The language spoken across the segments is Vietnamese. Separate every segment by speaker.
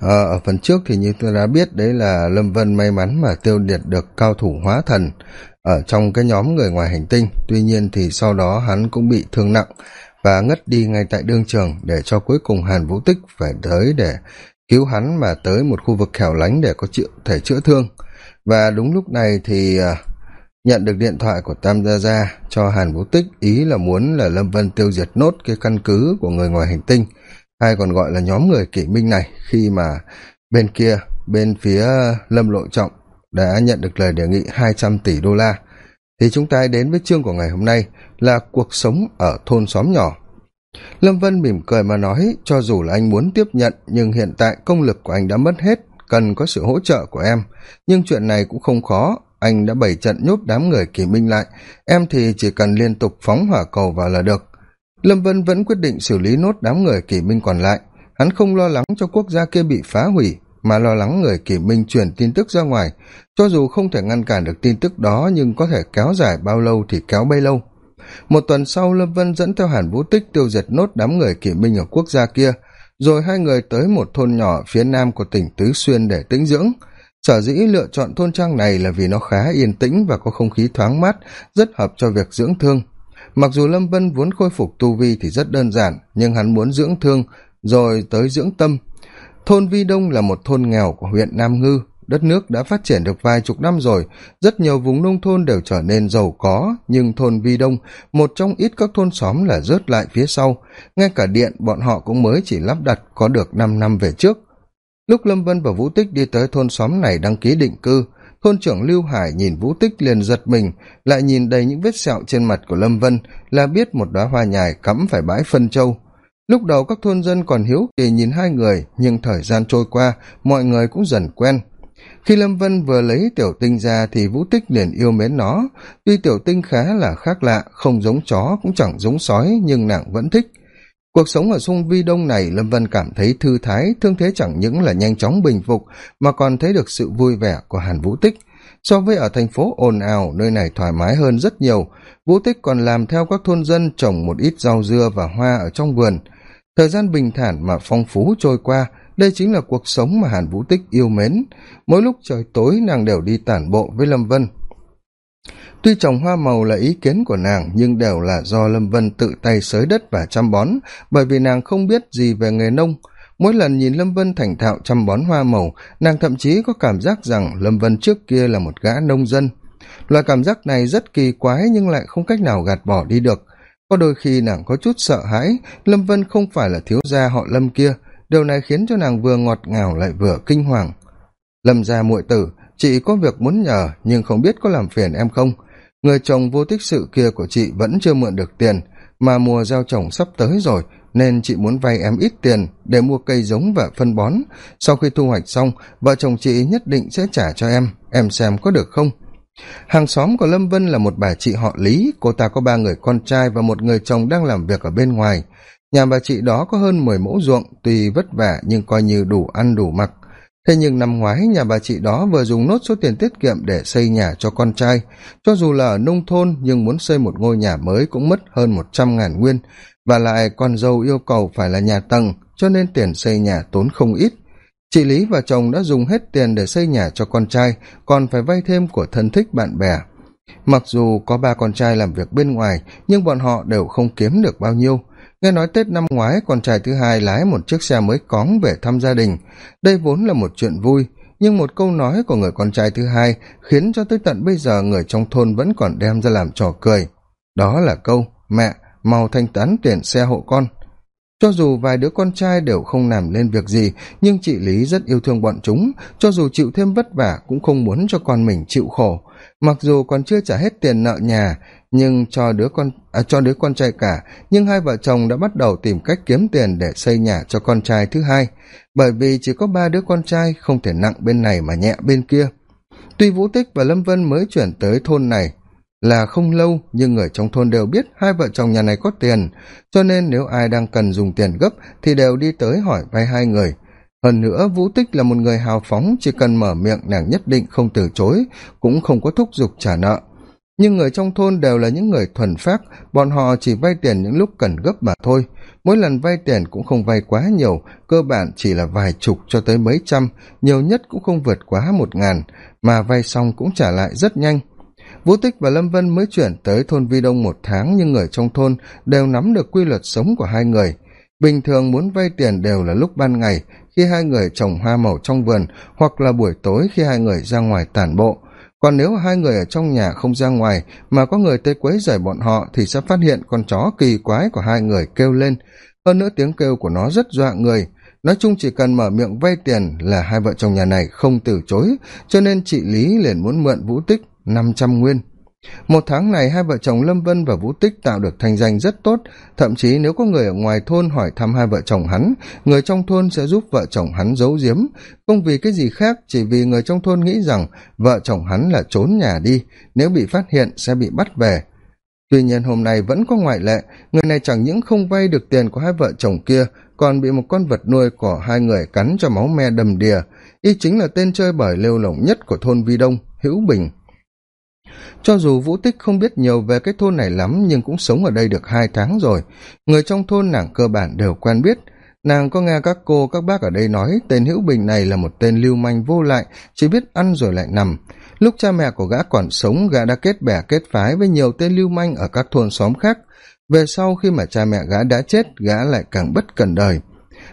Speaker 1: ờ, ở phần trước thì như tôi đã biết đấy là lâm vân may mắn mà tiêu diệt được cao thủ hóa thần ở trong cái nhóm người ngoài hành tinh. Tuy nhiên thì sau đó hắn cũng bị thương nặng và ngất đi ngay tại đương trường để cho cuối cùng hàn vũ tích phải tới để cứu hắn mà tới một khu vực hẻo lánh để có chịu thể chữa thương. Và đúng lúc này thì ờ, nhận được điện thoại của tam gia gia cho hàn vũ tích ý là muốn là lâm vân tiêu diệt nốt cái căn cứ của người ngoài hành tinh hay còn gọi là nhóm người kỷ minh này, khi mà bên kia, bên phía lâm lộ trọng đã nhận được lời đề nghị hai trăm tỷ đô la. Thì chúng ta đến với chương của ngày hôm nay là cuộc sống ở thôn xóm nhỏ. Lâm vân mỉm cười mà nói, cho dù là anh muốn tiếp nhận, nhưng hiện tại công lực của anh đã mất hết, cần có sự hỗ trợ của em. Nhưng chuyện này cũng không khó, anh đã bày trận nhốt đám người kỳ minh lại. Em thì chỉ cần liên tục phóng hỏa cầu vào là được lâm vân vẫn quyết định xử lý nốt đám người kỷ minh còn lại. Hắn không lo lắng cho quốc gia kia bị phá hủy, mà lo lắng người kỷ minh truyền tin tức ra ngoài. Cho dù không thể ngăn cản được tin tức đó, nhưng có thể kéo dài bao lâu thì kéo bấy lâu. Một tuần sau, lâm vân dẫn theo hàn vũ tích tiêu diệt nốt đám người kỷ minh ở quốc gia kia, rồi hai người tới một thôn nhỏ phía nam của tỉnh tứ xuyên để tĩnh dưỡng. Sở dĩ lựa chọn thôn trang này là vì nó khá yên tĩnh và có không khí thoáng mát, rất hợp cho việc dưỡng thương mặc dù lâm vân muốn khôi phục tu vi thì rất đơn giản, nhưng hắn muốn dưỡng thương, rồi tới dưỡng tâm. Thôn vi đông là một thôn nghèo của huyện nam ngư, đất nước đã phát triển được vài chục năm rồi. Rất nhiều vùng nông thôn đều trở nên giàu có, nhưng thôn vi đông, một trong ít các thôn xóm là rớt lại phía sau. Ngay cả điện, bọn họ cũng mới chỉ lắp đặt có được năm năm về trước. Lúc lâm vân và vũ tích đi tới thôn xóm này đăng ký định cư thôn trưởng lưu hải nhìn vũ tích liền giật mình, lại nhìn đầy những vết sẹo trên mặt của lâm vân, là biết một đoá hoa nhài cắm phải bãi phân châu. Lúc đầu các thôn dân còn hiếu kỳ nhìn hai người, nhưng thời gian trôi qua, mọi người cũng dần quen. Khi lâm vân vừa lấy tiểu tinh ra thì vũ tích liền yêu mến nó. Tuy tiểu tinh khá là khác lạ, không giống chó cũng chẳng giống sói, nhưng nàng vẫn thích cuộc sống ở sung vi đông này, lâm vân cảm thấy thư thái, thương thế chẳng những là nhanh chóng bình phục, mà còn thấy được sự vui vẻ của hàn vũ tích. So với ở thành phố ồn ào, nơi này thoải mái hơn rất nhiều. Vũ tích còn làm theo các thôn dân trồng một ít rau dưa và hoa ở trong vườn. Thời gian bình thản mà phong phú trôi qua, đây chính là cuộc sống mà hàn vũ tích yêu mến. Mỗi lúc trời tối, nàng đều đi tản bộ với lâm vân tuy trồng hoa màu là ý kiến của nàng, nhưng đều là do lâm vân tự tay xới đất và chăm bón, bởi vì nàng không biết gì về nghề nông. Mỗi lần nhìn lâm vân thành thạo chăm bón hoa màu, nàng thậm chí có cảm giác rằng lâm vân trước kia là một gã nông dân. Loại cảm giác này rất kỳ quái nhưng lại không cách nào gạt bỏ đi được. Có đôi khi nàng có chút sợ hãi, lâm vân không phải là thiếu gia họ lâm kia. Điều này khiến cho nàng vừa ngọt ngào lại vừa kinh hoàng. Lâm gia muội tử, chị có việc muốn nhờ, nhưng không biết có làm phiền em không? Người chồng vô tích sự kia của chị vẫn chưa mượn được tiền, mà mùa gieo trồng sắp tới rồi, nên chị muốn vay em ít tiền để mua cây giống và phân bón. Sau khi thu hoạch xong, vợ chồng chị nhất định sẽ trả cho em. Em xem có được không? Hàng xóm của lâm vân là một bà chị họ lý. Cô ta có ba người con trai và một người chồng đang làm việc ở bên ngoài. Nhà bà chị đó có hơn mười mẫu ruộng, tuy vất vả nhưng coi như đủ ăn đủ mặc thế nhưng năm ngoái, nhà bà chị đó vừa dùng nốt số tiền tiết kiệm để xây nhà cho con trai. Cho dù là ở nông thôn, nhưng muốn xây một ngôi nhà mới cũng mất hơn một trăm ngàn nguyên. Và lại con dâu yêu cầu phải là nhà tầng, cho nên tiền xây nhà tốn không ít. Chị lý và chồng đã dùng hết tiền để xây nhà cho con trai, còn phải vay thêm của thân thích bạn bè. Mặc dù có ba con trai làm việc bên ngoài, nhưng bọn họ đều không kiếm được bao nhiêu nghe nói tết năm ngoái, con trai thứ hai lái một chiếc xe mới cóng về thăm gia đình. Đây vốn là một chuyện vui, nhưng một câu nói của người con trai thứ hai khiến cho tới tận bây giờ người trong thôn vẫn còn đem ra làm trò cười. Đó là câu, mẹ, mau thanh toán tiền xe hộ con. Cho dù vài đứa con trai đều không làm lên việc gì, nhưng chị lý rất yêu thương bọn chúng, cho dù chịu thêm vất vả cũng không muốn cho con mình chịu khổ. Mặc dù còn chưa trả hết tiền nợ nhà nhưng cho đứa con à, cho đứa con trai cả. Nhưng hai vợ chồng đã bắt đầu tìm cách kiếm tiền để xây nhà cho con trai thứ hai. Bởi vì chỉ có ba đứa con trai không thể nặng bên này mà nhẹ bên kia. Tuy vũ tích và lâm vân mới chuyển tới thôn này là không lâu nhưng người trong thôn đều biết hai vợ chồng nhà này có tiền. Cho nên nếu ai đang cần dùng tiền gấp thì đều đi tới hỏi vay hai người. Hơn nữa vũ tích là một người hào phóng chỉ cần mở miệng nàng nhất định không từ chối cũng không có thúc giục trả nợ nhưng người trong thôn đều là những người thuần phác, bọn họ chỉ vay tiền những lúc cần gấp mà thôi. Mỗi lần vay tiền cũng không vay quá nhiều, cơ bản chỉ là vài chục cho tới mấy trăm, nhiều nhất cũng không vượt quá một ngàn, mà vay xong cũng trả lại rất nhanh. Vũ tích và lâm vân mới chuyển tới thôn vi đông một tháng, nhưng người trong thôn đều nắm được quy luật sống của hai người. Bình thường muốn vay tiền đều là lúc ban ngày, khi hai người trồng hoa màu trong vườn, hoặc là buổi tối khi hai người ra ngoài tản bộ còn nếu hai người ở trong nhà không ra ngoài mà có người tới quấy rầy bọn họ thì sẽ phát hiện con chó kỳ quái của hai người kêu lên. Hơn nữa tiếng kêu của nó rất dọa người. Nói chung chỉ cần mở miệng vay tiền là hai vợ chồng nhà này không từ chối, cho nên chị lý liền muốn mượn vũ tích năm trăm nguyên một tháng này, hai vợ chồng lâm vân và vũ tích tạo được thành danh rất tốt. Thậm chí, nếu có người ở ngoài thôn hỏi thăm hai vợ chồng hắn, người trong thôn sẽ giúp vợ chồng hắn giấu giếm. Không vì cái gì khác, chỉ vì người trong thôn nghĩ rằng vợ chồng hắn là trốn nhà đi. Nếu bị phát hiện, sẽ bị bắt về. Tuy nhiên, hôm nay vẫn có ngoại lệ. Người này chẳng những không vay được tiền của hai vợ chồng kia, còn bị một con vật nuôi của hai người cắn cho máu me đầm đìa. Y chính là tên chơi bời lêu lỏng nhất của thôn vi đông, hữu bình cho dù vũ tích không biết nhiều về cái thôn này lắm, nhưng cũng sống ở đây được hai tháng rồi. Người trong thôn nàng cơ bản đều quen biết. Nàng có nghe các cô, các bác ở đây nói tên hữu bình này là một tên lưu manh vô lại, chỉ biết ăn rồi lại nằm. Lúc cha mẹ của gã còn sống, gã đã kết bè, kết phái với nhiều tên lưu manh ở các thôn xóm khác. Về sau khi mà cha mẹ gã đã chết, gã lại càng bất cần đời.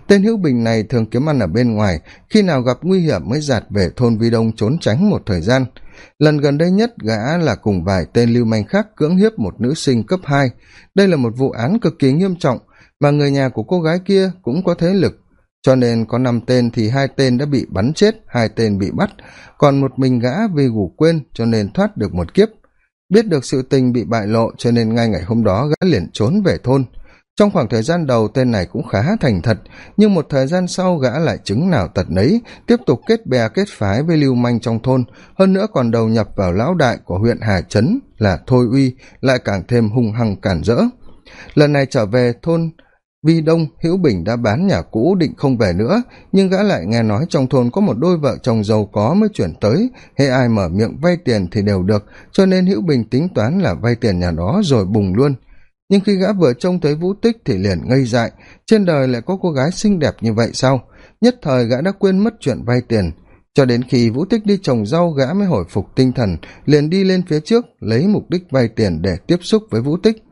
Speaker 1: Tên hữu bình này thường kiếm ăn ở bên ngoài, khi nào gặp nguy hiểm mới giạt về thôn vi đông trốn tránh một thời gian lần gần đây nhất gã là cùng vài tên lưu manh khác cưỡng hiếp một nữ sinh cấp hai. Đây là một vụ án cực kỳ nghiêm trọng mà người nhà của cô gái kia cũng có thế lực. Cho nên có năm tên thì hai tên đã bị bắn chết, hai tên bị bắt. Còn một mình gã vì ngủ quên cho nên thoát được một kiếp. Biết được sự tình bị bại lộ cho nên ngay ngày hôm đó gã liền trốn về thôn trong khoảng thời gian đầu, tên này cũng khá thành thật, nhưng một thời gian sau gã lại chứng nào tật nấy, tiếp tục kết bè, kết phái với lưu manh trong thôn. Hơn nữa còn đầu nhập vào lão đại của huyện hà trấn là thôi uy, lại càng thêm hung hăng cản rỡ. Lần này trở về thôn vi đông, hữu bình đã bán nhà cũ định không về nữa, nhưng gã lại nghe nói trong thôn có một đôi vợ chồng giàu có mới chuyển tới. Hễ ai mở miệng vay tiền thì đều được, cho nên hữu bình tính toán là vay tiền nhà đó rồi bùng luôn nhưng khi gã vừa trông thấy vũ tích thì liền ngây dại. Trên đời lại có cô gái xinh đẹp như vậy sao? Nhất thời gã đã quên mất chuyện vay tiền. Cho đến khi vũ tích đi trồng rau, gã mới hồi phục tinh thần, liền đi lên phía trước, lấy mục đích vay tiền để tiếp xúc với vũ tích.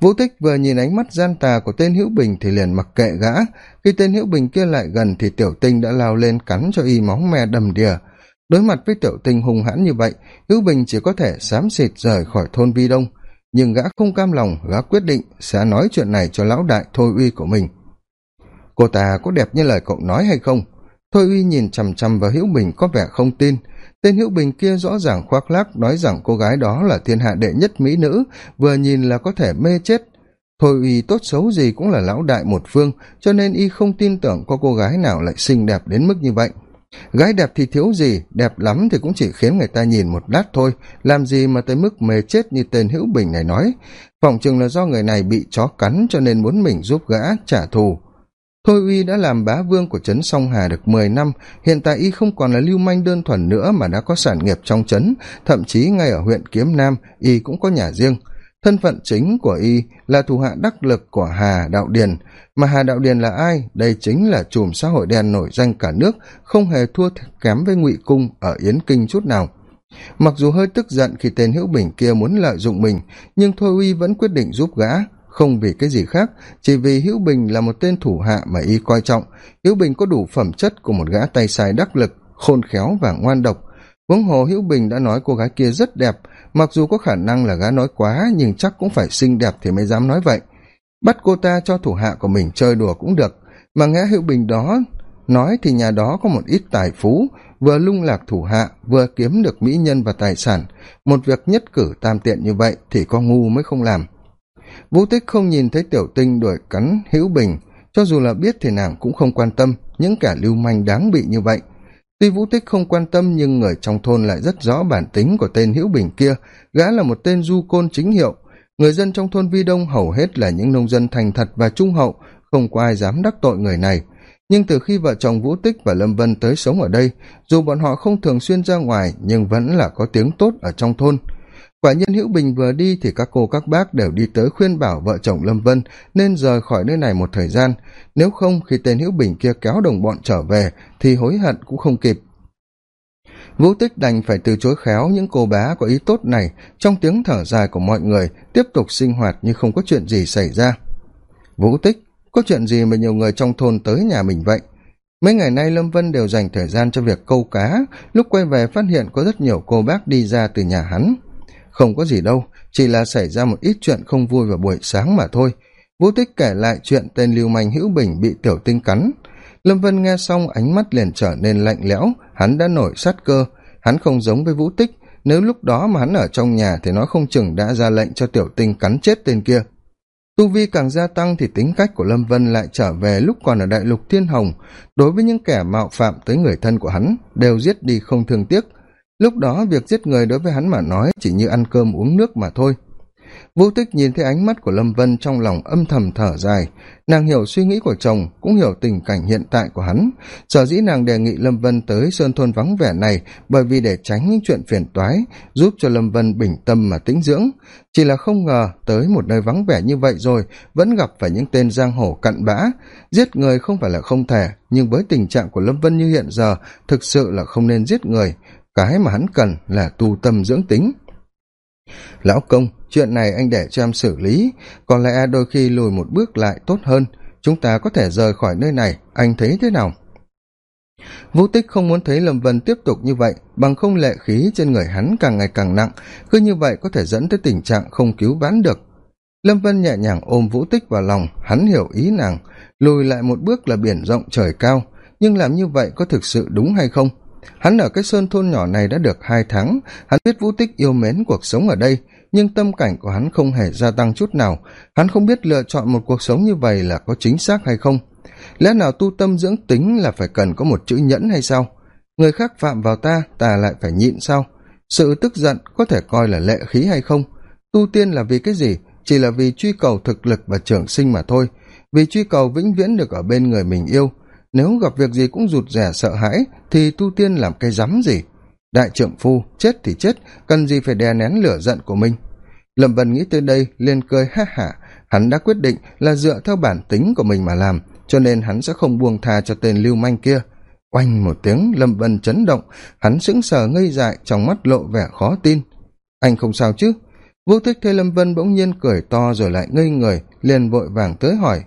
Speaker 1: Vũ tích vừa nhìn ánh mắt gian tà của tên hữu bình thì liền mặc kệ gã. Khi tên hữu bình kia lại gần thì tiểu tinh đã lao lên cắn cho y máu me đầm đìa. Đối mặt với tiểu tinh hung hãn như vậy, hữu bình chỉ có thể xám xịt rời khỏi thôn vi đông nhưng gã không cam lòng, gã quyết định sẽ nói chuyện này cho lão đại thôi uy của mình. Cô ta có đẹp như lời cậu nói hay không? Thôi uy nhìn chằm chằm vào hữu bình có vẻ không tin. Tên hữu bình kia rõ ràng khoác lác, nói rằng cô gái đó là thiên hạ đệ nhất mỹ nữ, vừa nhìn là có thể mê chết. Thôi uy tốt xấu gì cũng là lão đại một phương, cho nên y không tin tưởng có cô gái nào lại xinh đẹp đến mức như vậy gái đẹp thì thiếu gì, đẹp lắm thì cũng chỉ khiến người ta nhìn một lát thôi, làm gì mà tới mức mê chết như tên hữu bình này nói. Phỏng chừng là do người này bị chó cắn cho nên muốn mình giúp gã trả thù. Thôi uy đã làm bá vương của trấn song hà được mười năm, hiện tại y không còn là lưu manh đơn thuần nữa mà đã có sản nghiệp trong trấn, thậm chí ngay ở huyện kiếm nam, y cũng có nhà riêng thân phận chính của y là thủ hạ đắc lực của hà đạo điền. Mà hà đạo điền là ai? Đây chính là chùm xã hội đen nổi danh cả nước, không hề thua kém với ngụy cung ở yến kinh chút nào. Mặc dù hơi tức giận khi tên hữu bình kia muốn lợi dụng mình, nhưng thôi uy vẫn quyết định giúp gã. Không vì cái gì khác, chỉ vì hữu bình là một tên thủ hạ mà y coi trọng. Hữu bình có đủ phẩm chất của một gã tay sai đắc lực, khôn khéo và ngoan độc huống hồ hữu bình đã nói cô gái kia rất đẹp. Mặc dù có khả năng là gã nói quá, nhưng chắc cũng phải xinh đẹp thì mới dám nói vậy. Bắt cô ta cho thủ hạ của mình chơi đùa cũng được. Mà nghe hữu bình đó nói thì nhà đó có một ít tài phú, vừa lung lạc thủ hạ, vừa kiếm được mỹ nhân và tài sản. Một việc nhất cử tam tiện như vậy thì có ngu mới không làm. Vũ tích không nhìn thấy tiểu tinh đuổi cắn hữu bình. Cho dù là biết thì nàng cũng không quan tâm. Những kẻ lưu manh đáng bị như vậy tuy vũ tích không quan tâm nhưng người trong thôn lại rất rõ bản tính của tên hữu bình kia, gã là một tên du côn chính hiệu. Người dân trong thôn vi đông hầu hết là những nông dân thành thật và trung hậu, không có ai dám đắc tội người này. Nhưng từ khi vợ chồng vũ tích và lâm vân tới sống ở đây, dù bọn họ không thường xuyên ra ngoài, nhưng vẫn là có tiếng tốt ở trong thôn quả nhiên hữu bình vừa đi thì các cô các bác đều đi tới khuyên bảo vợ chồng lâm vân nên rời khỏi nơi này một thời gian. Nếu không, khi tên hữu bình kia kéo đồng bọn trở về, thì hối hận cũng không kịp. Vũ tích đành phải từ chối khéo những cô bá có ý tốt này. Trong tiếng thở dài của mọi người, tiếp tục sinh hoạt như không có chuyện gì xảy ra. Vũ tích, có chuyện gì mà nhiều người trong thôn tới nhà mình vậy? Mấy ngày nay lâm vân đều dành thời gian cho việc câu cá. Lúc quay về phát hiện có rất nhiều cô bác đi ra từ nhà hắn không có gì đâu, chỉ là xảy ra một ít chuyện không vui vào buổi sáng mà thôi. Vũ tích kể lại chuyện tên lưu manh hữu bình bị tiểu tinh cắn. Lâm vân nghe xong, ánh mắt liền trở nên lạnh lẽo. Hắn đã nổi sát cơ. Hắn không giống với vũ tích. Nếu lúc đó mà hắn ở trong nhà thì nó không chừng đã ra lệnh cho tiểu tinh cắn chết tên kia. Tu vi càng gia tăng thì tính cách của lâm vân lại trở về lúc còn ở đại lục thiên hồng. Đối với những kẻ mạo phạm tới người thân của hắn, đều giết đi không thương tiếc lúc đó việc giết người đối với hắn mà nói chỉ như ăn cơm uống nước mà thôi. Vô tích nhìn thấy ánh mắt của lâm vân trong lòng âm thầm thở dài. Nàng hiểu suy nghĩ của chồng, cũng hiểu tình cảnh hiện tại của hắn. Sở dĩ nàng đề nghị lâm vân tới sơn thôn vắng vẻ này bởi vì để tránh những chuyện phiền toái, giúp cho lâm vân bình tâm mà tĩnh dưỡng. Chỉ là không ngờ tới một nơi vắng vẻ như vậy rồi, vẫn gặp phải những tên giang hồ cặn bã. Giết người không phải là không thể, nhưng với tình trạng của lâm vân như hiện giờ, thực sự là không nên giết người cái mà hắn cần là tu tâm dưỡng tính. Lão công, chuyện này anh để cho em xử lý, có lẽ đôi khi lùi một bước lại tốt hơn. Chúng ta có thể rời khỏi nơi này, anh thấy thế nào? Vũ tích không muốn thấy lâm vân tiếp tục như vậy, bằng không lệ khí trên người hắn càng ngày càng nặng, cứ như vậy có thể dẫn tới tình trạng không cứu vãn được. Lâm vân nhẹ nhàng ôm vũ tích vào lòng, hắn hiểu ý nàng, lùi lại một bước là biển rộng trời cao, nhưng làm như vậy có thực sự đúng hay không? Hắn ở cái sơn thôn nhỏ này đã được hai tháng. Hắn biết vũ tích yêu mến cuộc sống ở đây, nhưng tâm cảnh của hắn không hề gia tăng chút nào. Hắn không biết lựa chọn một cuộc sống như vậy là có chính xác hay không. Lẽ nào tu tâm dưỡng tính là phải cần có một chữ nhẫn hay sao? Người khác phạm vào ta ta lại phải nhịn sao? Sự tức giận có thể coi là lệ khí hay không? Tu tiên là vì cái gì? Chỉ là vì truy cầu thực lực và trưởng sinh mà thôi. Vì truy cầu vĩnh viễn được ở bên người mình yêu nếu gặp việc gì cũng rụt rè sợ hãi, thì tu tiên làm cái rắm gì? Đại trượng phu, chết thì chết, cần gì phải đè nén lửa giận của mình? Lâm vân nghĩ tới đây, liền cười ha hả. Hắn đã quyết định là dựa theo bản tính của mình mà làm, cho nên hắn sẽ không buông tha cho tên lưu manh kia. Oanh một tiếng, lâm vân chấn động. Hắn sững sờ ngây dại, trong mắt lộ vẻ khó tin. Anh không sao chứ? Vô thích thấy lâm vân bỗng nhiên cười to rồi lại ngây người, liền vội vàng tới hỏi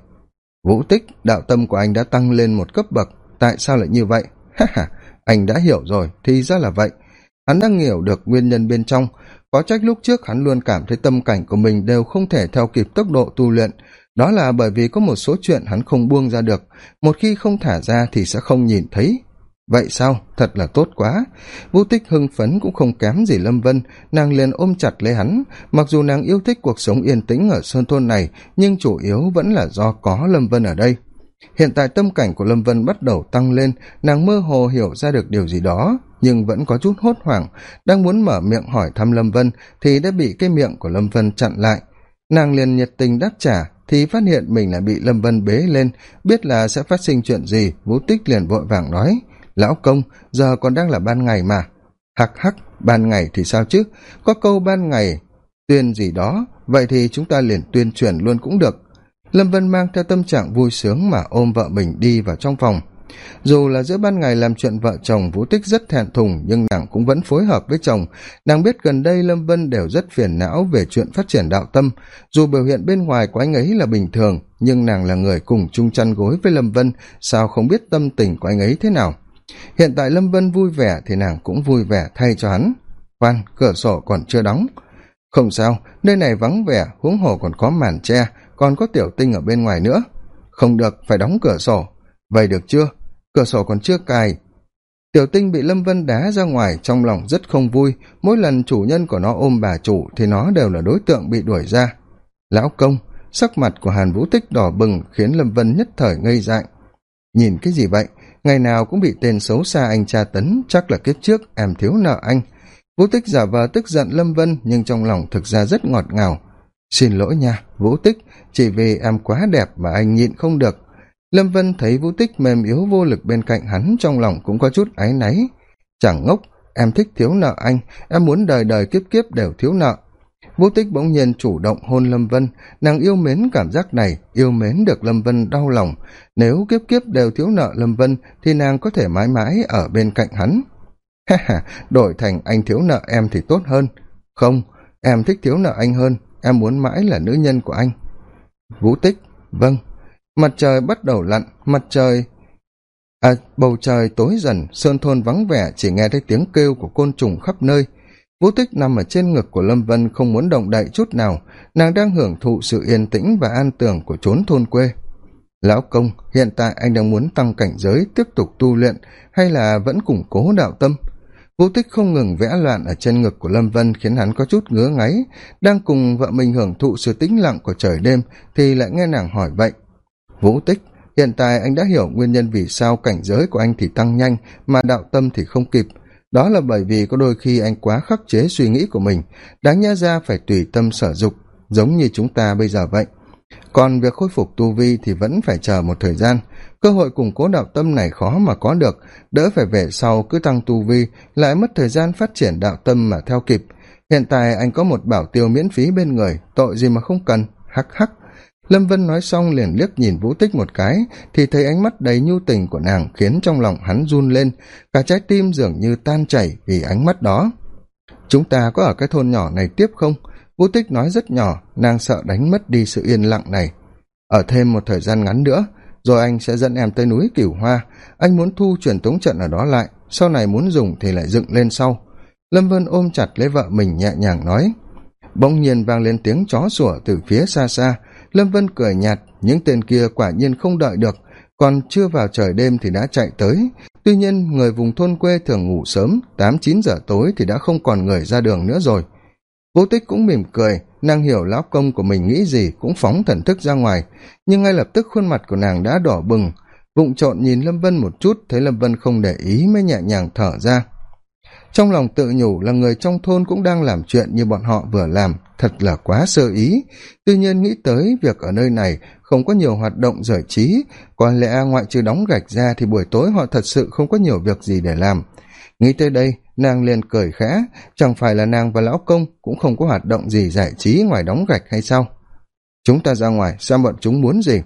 Speaker 1: vũ tích, đạo tâm của anh đã tăng lên một cấp bậc. Tại sao lại như vậy? Ha ha, anh đã hiểu rồi, thì ra là vậy. Hắn đang hiểu được nguyên nhân bên trong. Có trách lúc trước hắn luôn cảm thấy tâm cảnh của mình đều không thể theo kịp tốc độ tu luyện. Đó là bởi vì có một số chuyện hắn không buông ra được. Một khi không thả ra thì sẽ không nhìn thấy vậy sao? Thật là tốt quá. Vũ tích hưng phấn cũng không kém gì lâm vân. Nàng liền ôm chặt lấy hắn. Mặc dù nàng yêu thích cuộc sống yên tĩnh ở sơn thôn này, nhưng chủ yếu vẫn là do có lâm vân ở đây. Hiện tại tâm cảnh của lâm vân bắt đầu tăng lên. Nàng mơ hồ hiểu ra được điều gì đó, nhưng vẫn có chút hốt hoảng. Đang muốn mở miệng hỏi thăm lâm vân, thì đã bị cái miệng của lâm vân chặn lại. Nàng liền nhiệt tình đáp trả, thì phát hiện mình lại bị lâm vân bế lên. Biết là sẽ phát sinh chuyện gì, vũ tích liền vội vàng nói lão công, giờ còn đang là ban ngày mà. Hắc hắc, ban ngày thì sao chứ? Có câu ban ngày, tuyên gì đó, vậy thì chúng ta liền tuyên truyền luôn cũng được. Lâm vân mang theo tâm trạng vui sướng mà ôm vợ mình đi vào trong phòng. Dù là giữa ban ngày làm chuyện vợ chồng vũ tích rất thẹn thùng, nhưng nàng cũng vẫn phối hợp với chồng. Nàng biết gần đây lâm vân đều rất phiền não về chuyện phát triển đạo tâm. Dù biểu hiện bên ngoài của anh ấy là bình thường, nhưng nàng là người cùng chung chăn gối với lâm vân, sao không biết tâm tình của anh ấy thế nào? Hiện tại lâm vân vui vẻ thì nàng cũng vui vẻ thay cho hắn. Khoan cửa sổ còn chưa đóng. Không sao, nơi này vắng vẻ, huống hồ còn có màn tre, còn có tiểu tinh ở bên ngoài nữa. Không được, phải đóng cửa sổ. Vậy được chưa? Cửa sổ còn chưa cài. Tiểu tinh bị lâm vân đá ra ngoài, trong lòng rất không vui. Mỗi lần chủ nhân của nó ôm bà chủ thì nó đều là đối tượng bị đuổi ra. Lão công, sắc mặt của hàn vũ tích đỏ bừng, khiến lâm vân nhất thời ngây dại. Nhìn cái gì vậy? Ngày nào cũng bị tên xấu xa anh tra tấn, chắc là kiếp trước, em thiếu nợ anh. Vũ tích giả vờ tức giận lâm vân, nhưng trong lòng thực ra rất ngọt ngào. Xin lỗi nha, vũ tích, chỉ vì em quá đẹp mà anh nhịn không được. Lâm vân thấy vũ tích mềm yếu vô lực bên cạnh hắn, trong lòng cũng có chút áy náy. Chẳng ngốc, em thích thiếu nợ anh, em muốn đời đời kiếp kiếp đều thiếu nợ vũ tích bỗng nhiên chủ động hôn lâm vân. Nàng yêu mến cảm giác này, yêu mến được lâm vân đau lòng. Nếu kiếp kiếp đều thiếu nợ lâm vân, thì nàng có thể mãi mãi ở bên cạnh hắn. Ha ha, đổi thành anh thiếu nợ em thì tốt hơn. Không, em thích thiếu nợ anh hơn. Em muốn mãi là nữ nhân của anh. Vũ tích vâng. Mặt trời bắt đầu lặn, mặt trời à bầu trời tối dần, sơn thôn vắng vẻ, chỉ nghe thấy tiếng kêu của côn trùng khắp nơi vũ tích nằm ở trên ngực của lâm vân không muốn động đậy chút nào. Nàng đang hưởng thụ sự yên tĩnh và an tường của chốn thôn quê. Lão công, hiện tại anh đang muốn tăng cảnh giới, tiếp tục tu luyện, hay là vẫn củng cố đạo tâm? Vũ tích không ngừng vẽ loạn ở trên ngực của lâm vân khiến hắn có chút ngứa ngáy. Đang cùng vợ mình hưởng thụ sự tĩnh lặng của trời đêm thì lại nghe nàng hỏi vậy. Vũ tích, hiện tại anh đã hiểu nguyên nhân vì sao cảnh giới của anh thì tăng nhanh mà đạo tâm thì không kịp đó là bởi vì có đôi khi anh quá khắc chế suy nghĩ của mình, đáng nhẽ ra phải tùy tâm sở dục, giống như chúng ta bây giờ vậy. Còn việc khôi phục tu vi thì vẫn phải chờ một thời gian. Cơ hội củng cố đạo tâm này khó mà có được, đỡ phải về sau cứ tăng tu vi, lại mất thời gian phát triển đạo tâm mà theo kịp. Hiện tại anh có một bảo tiêu miễn phí bên người, tội gì mà không cần, hắc hắc lâm vân nói xong liền liếc nhìn vũ tích một cái, thì thấy ánh mắt đầy nhu tình của nàng khiến trong lòng hắn run lên. Cả trái tim dường như tan chảy vì ánh mắt đó. Chúng ta có ở cái thôn nhỏ này tiếp không? Vũ tích nói rất nhỏ, nàng sợ đánh mất đi sự yên lặng này. Ở thêm một thời gian ngắn nữa, rồi anh sẽ dẫn em tới núi cửu hoa. Anh muốn thu truyền tống trận ở đó lại, sau này muốn dùng thì lại dựng lên sau. Lâm vân ôm chặt lấy vợ mình nhẹ nhàng nói. Bỗng nhiên vang lên tiếng chó sủa từ phía xa xa lâm vân cười nhạt, những tên kia quả nhiên không đợi được. Còn chưa vào trời đêm thì đã chạy tới. Tuy nhiên, người vùng thôn quê thường ngủ sớm, tám, chín giờ tối thì đã không còn người ra đường nữa rồi. Vô tích cũng mỉm cười, nàng hiểu lão công của mình nghĩ gì cũng phóng thần thức ra ngoài. Nhưng ngay lập tức khuôn mặt của nàng đã đỏ bừng. Vụng trộn nhìn lâm vân một chút, thấy lâm vân không để ý mới nhẹ nhàng thở ra. Trong lòng tự nhủ là người trong thôn cũng đang làm chuyện như bọn họ vừa làm thật là quá sơ ý. Tuy nhiên nghĩ tới việc ở nơi này không có nhiều hoạt động giải trí, có lẽ ngoại trừ đóng gạch ra thì buổi tối họ thật sự không có nhiều việc gì để làm. Nghĩ tới đây, nàng liền cười khẽ, chẳng phải là nàng và lão công cũng không có hoạt động gì giải trí ngoài đóng gạch hay sao? Chúng ta ra ngoài xem bọn chúng muốn gì?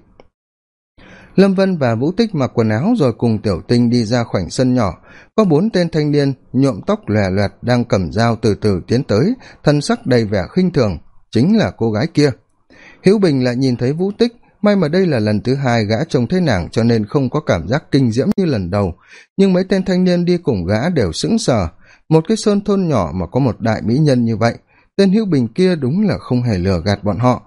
Speaker 1: Lâm vân và vũ tích mặc quần áo rồi cùng tiểu tinh đi ra khoảnh sân nhỏ. Có bốn tên thanh niên nhuộm tóc lòe loẹt đang cầm dao từ từ tiến tới, thân sắc đầy vẻ khinh thường, chính là cô gái kia. Hữu bình lại nhìn thấy vũ tích, may mà đây là lần thứ hai gã trông thấy nàng cho nên không có cảm giác kinh diễm như lần đầu. Nhưng mấy tên thanh niên đi cùng gã đều sững sờ. Một cái sơn thôn nhỏ mà có một đại mỹ nhân như vậy, tên hữu bình kia đúng là không hề lừa gạt bọn họ.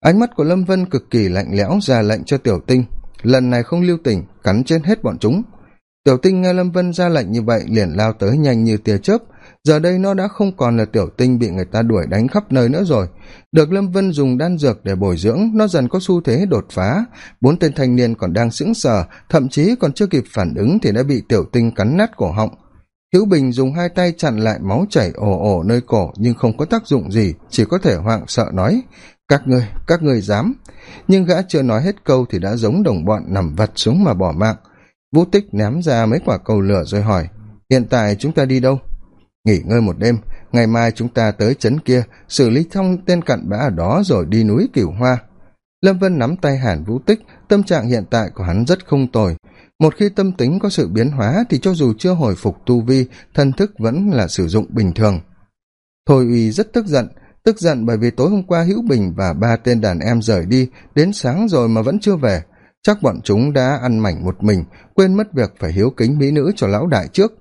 Speaker 1: Ánh mắt của lâm vân cực kỳ lạnh lẽo ra lệnh cho tiểu tinh lần này không lưu tình, cắn chết hết bọn chúng. Tiểu tinh nghe lâm vân ra lệnh như vậy liền lao tới nhanh như tia chớp. Giờ đây nó đã không còn là tiểu tinh bị người ta đuổi đánh khắp nơi nữa rồi. Được lâm vân dùng đan dược để bồi dưỡng, nó dần có xu thế đột phá. Bốn tên thanh niên còn đang sững sờ, thậm chí còn chưa kịp phản ứng thì đã bị tiểu tinh cắn nát cổ họng. Hữu bình dùng hai tay chặn lại máu chảy ồ ồ nơi cổ nhưng không có tác dụng gì, chỉ có thể hoảng sợ nói các ngươi các ngươi dám. Nhưng gã chưa nói hết câu thì đã giống đồng bọn nằm vật xuống mà bỏ mạng. Vũ tích ném ra mấy quả cầu lửa rồi hỏi, hiện tại chúng ta đi đâu? Nghỉ ngơi một đêm, ngày mai chúng ta tới trấn kia, xử lý xong tên cặn bã ở đó rồi đi núi cửu hoa. Lâm vân nắm tay hàn vũ tích, tâm trạng hiện tại của hắn rất không tồi. Một khi tâm tính có sự biến hóa thì cho dù chưa hồi phục tu vi, thân thức vẫn là sử dụng bình thường. Thôi uy rất tức giận tức giận bởi vì tối hôm qua hữu bình và ba tên đàn em rời đi, đến sáng rồi mà vẫn chưa về. Chắc bọn chúng đã ăn mảnh một mình, quên mất việc phải hiếu kính mỹ nữ cho lão đại trước.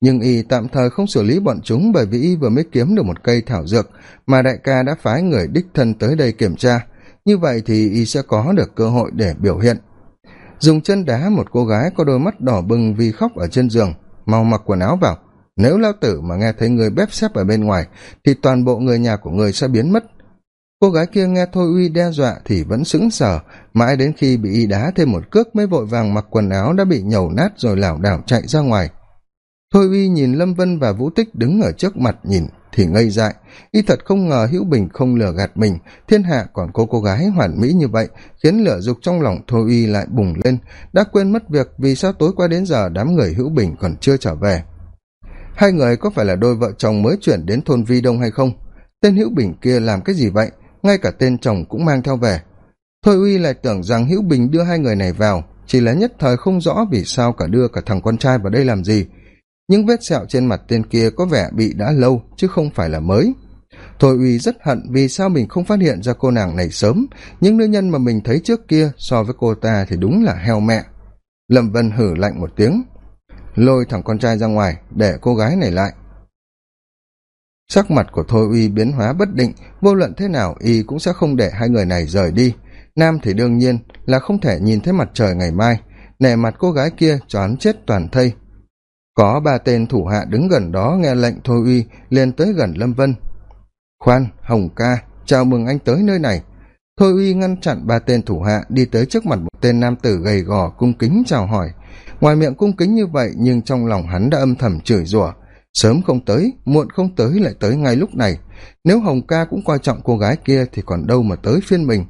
Speaker 1: Nhưng y tạm thời không xử lý bọn chúng bởi vì y vừa mới kiếm được một cây thảo dược mà đại ca đã phái người đích thân tới đây kiểm tra. Như vậy thì y sẽ có được cơ hội để biểu hiện. Dùng chân đá một cô gái có đôi mắt đỏ bừng vì khóc ở trên giường, mau mặc quần áo vào nếu lao tử mà nghe thấy người bếp xếp ở bên ngoài, thì toàn bộ người nhà của người sẽ biến mất. Cô gái kia nghe thôi uy đe dọa thì vẫn sững sờ, mãi đến khi bị y đá thêm một cước mới vội vàng mặc quần áo đã bị nhầu nát rồi lảo đảo chạy ra ngoài. Thôi uy nhìn lâm vân và vũ tích đứng ở trước mặt nhìn thì ngây dại. Y thật không ngờ hữu bình không lừa gạt mình. Thiên hạ còn có cô gái hoàn mỹ như vậy, khiến lửa dục trong lòng thôi uy lại bùng lên. Đã quên mất việc vì sao tối qua đến giờ đám người hữu bình còn chưa trở về hai người có phải là đôi vợ chồng mới chuyển đến thôn vi đông hay không? Tên hữu bình kia làm cái gì vậy? Ngay cả tên chồng cũng mang theo về thôi uy lại tưởng rằng hữu bình đưa hai người này vào, chỉ là nhất thời không rõ vì sao cả đưa cả thằng con trai vào đây làm gì. Những vết sẹo trên mặt tên kia có vẻ bị đã lâu, chứ không phải là mới. Thôi uy rất hận vì sao mình không phát hiện ra cô nàng này sớm. Những nữ nhân mà mình thấy trước kia so với cô ta thì đúng là heo mẹ. Lâm vân hử lạnh một tiếng lôi thằng con trai ra ngoài để cô gái này lại. Sắc mặt của thôi uy biến hóa bất định, vô luận thế nào y cũng sẽ không để hai người này rời đi. Nam thì đương nhiên là không thể nhìn thấy mặt trời ngày mai, nể mặt cô gái kia choán chết toàn thây. Có ba tên thủ hạ đứng gần đó nghe lệnh thôi uy liền tới gần lâm vân. Khoan, hồng ca, chào mừng anh tới nơi này. Thôi uy ngăn chặn ba tên thủ hạ đi tới trước mặt một tên nam tử gầy gò, cung kính chào hỏi ngoài miệng cung kính như vậy, nhưng trong lòng hắn đã âm thầm chửi rủa. Sớm không tới, muộn không tới lại tới ngay lúc này. Nếu hồng ca cũng coi trọng cô gái kia thì còn đâu mà tới phiên mình.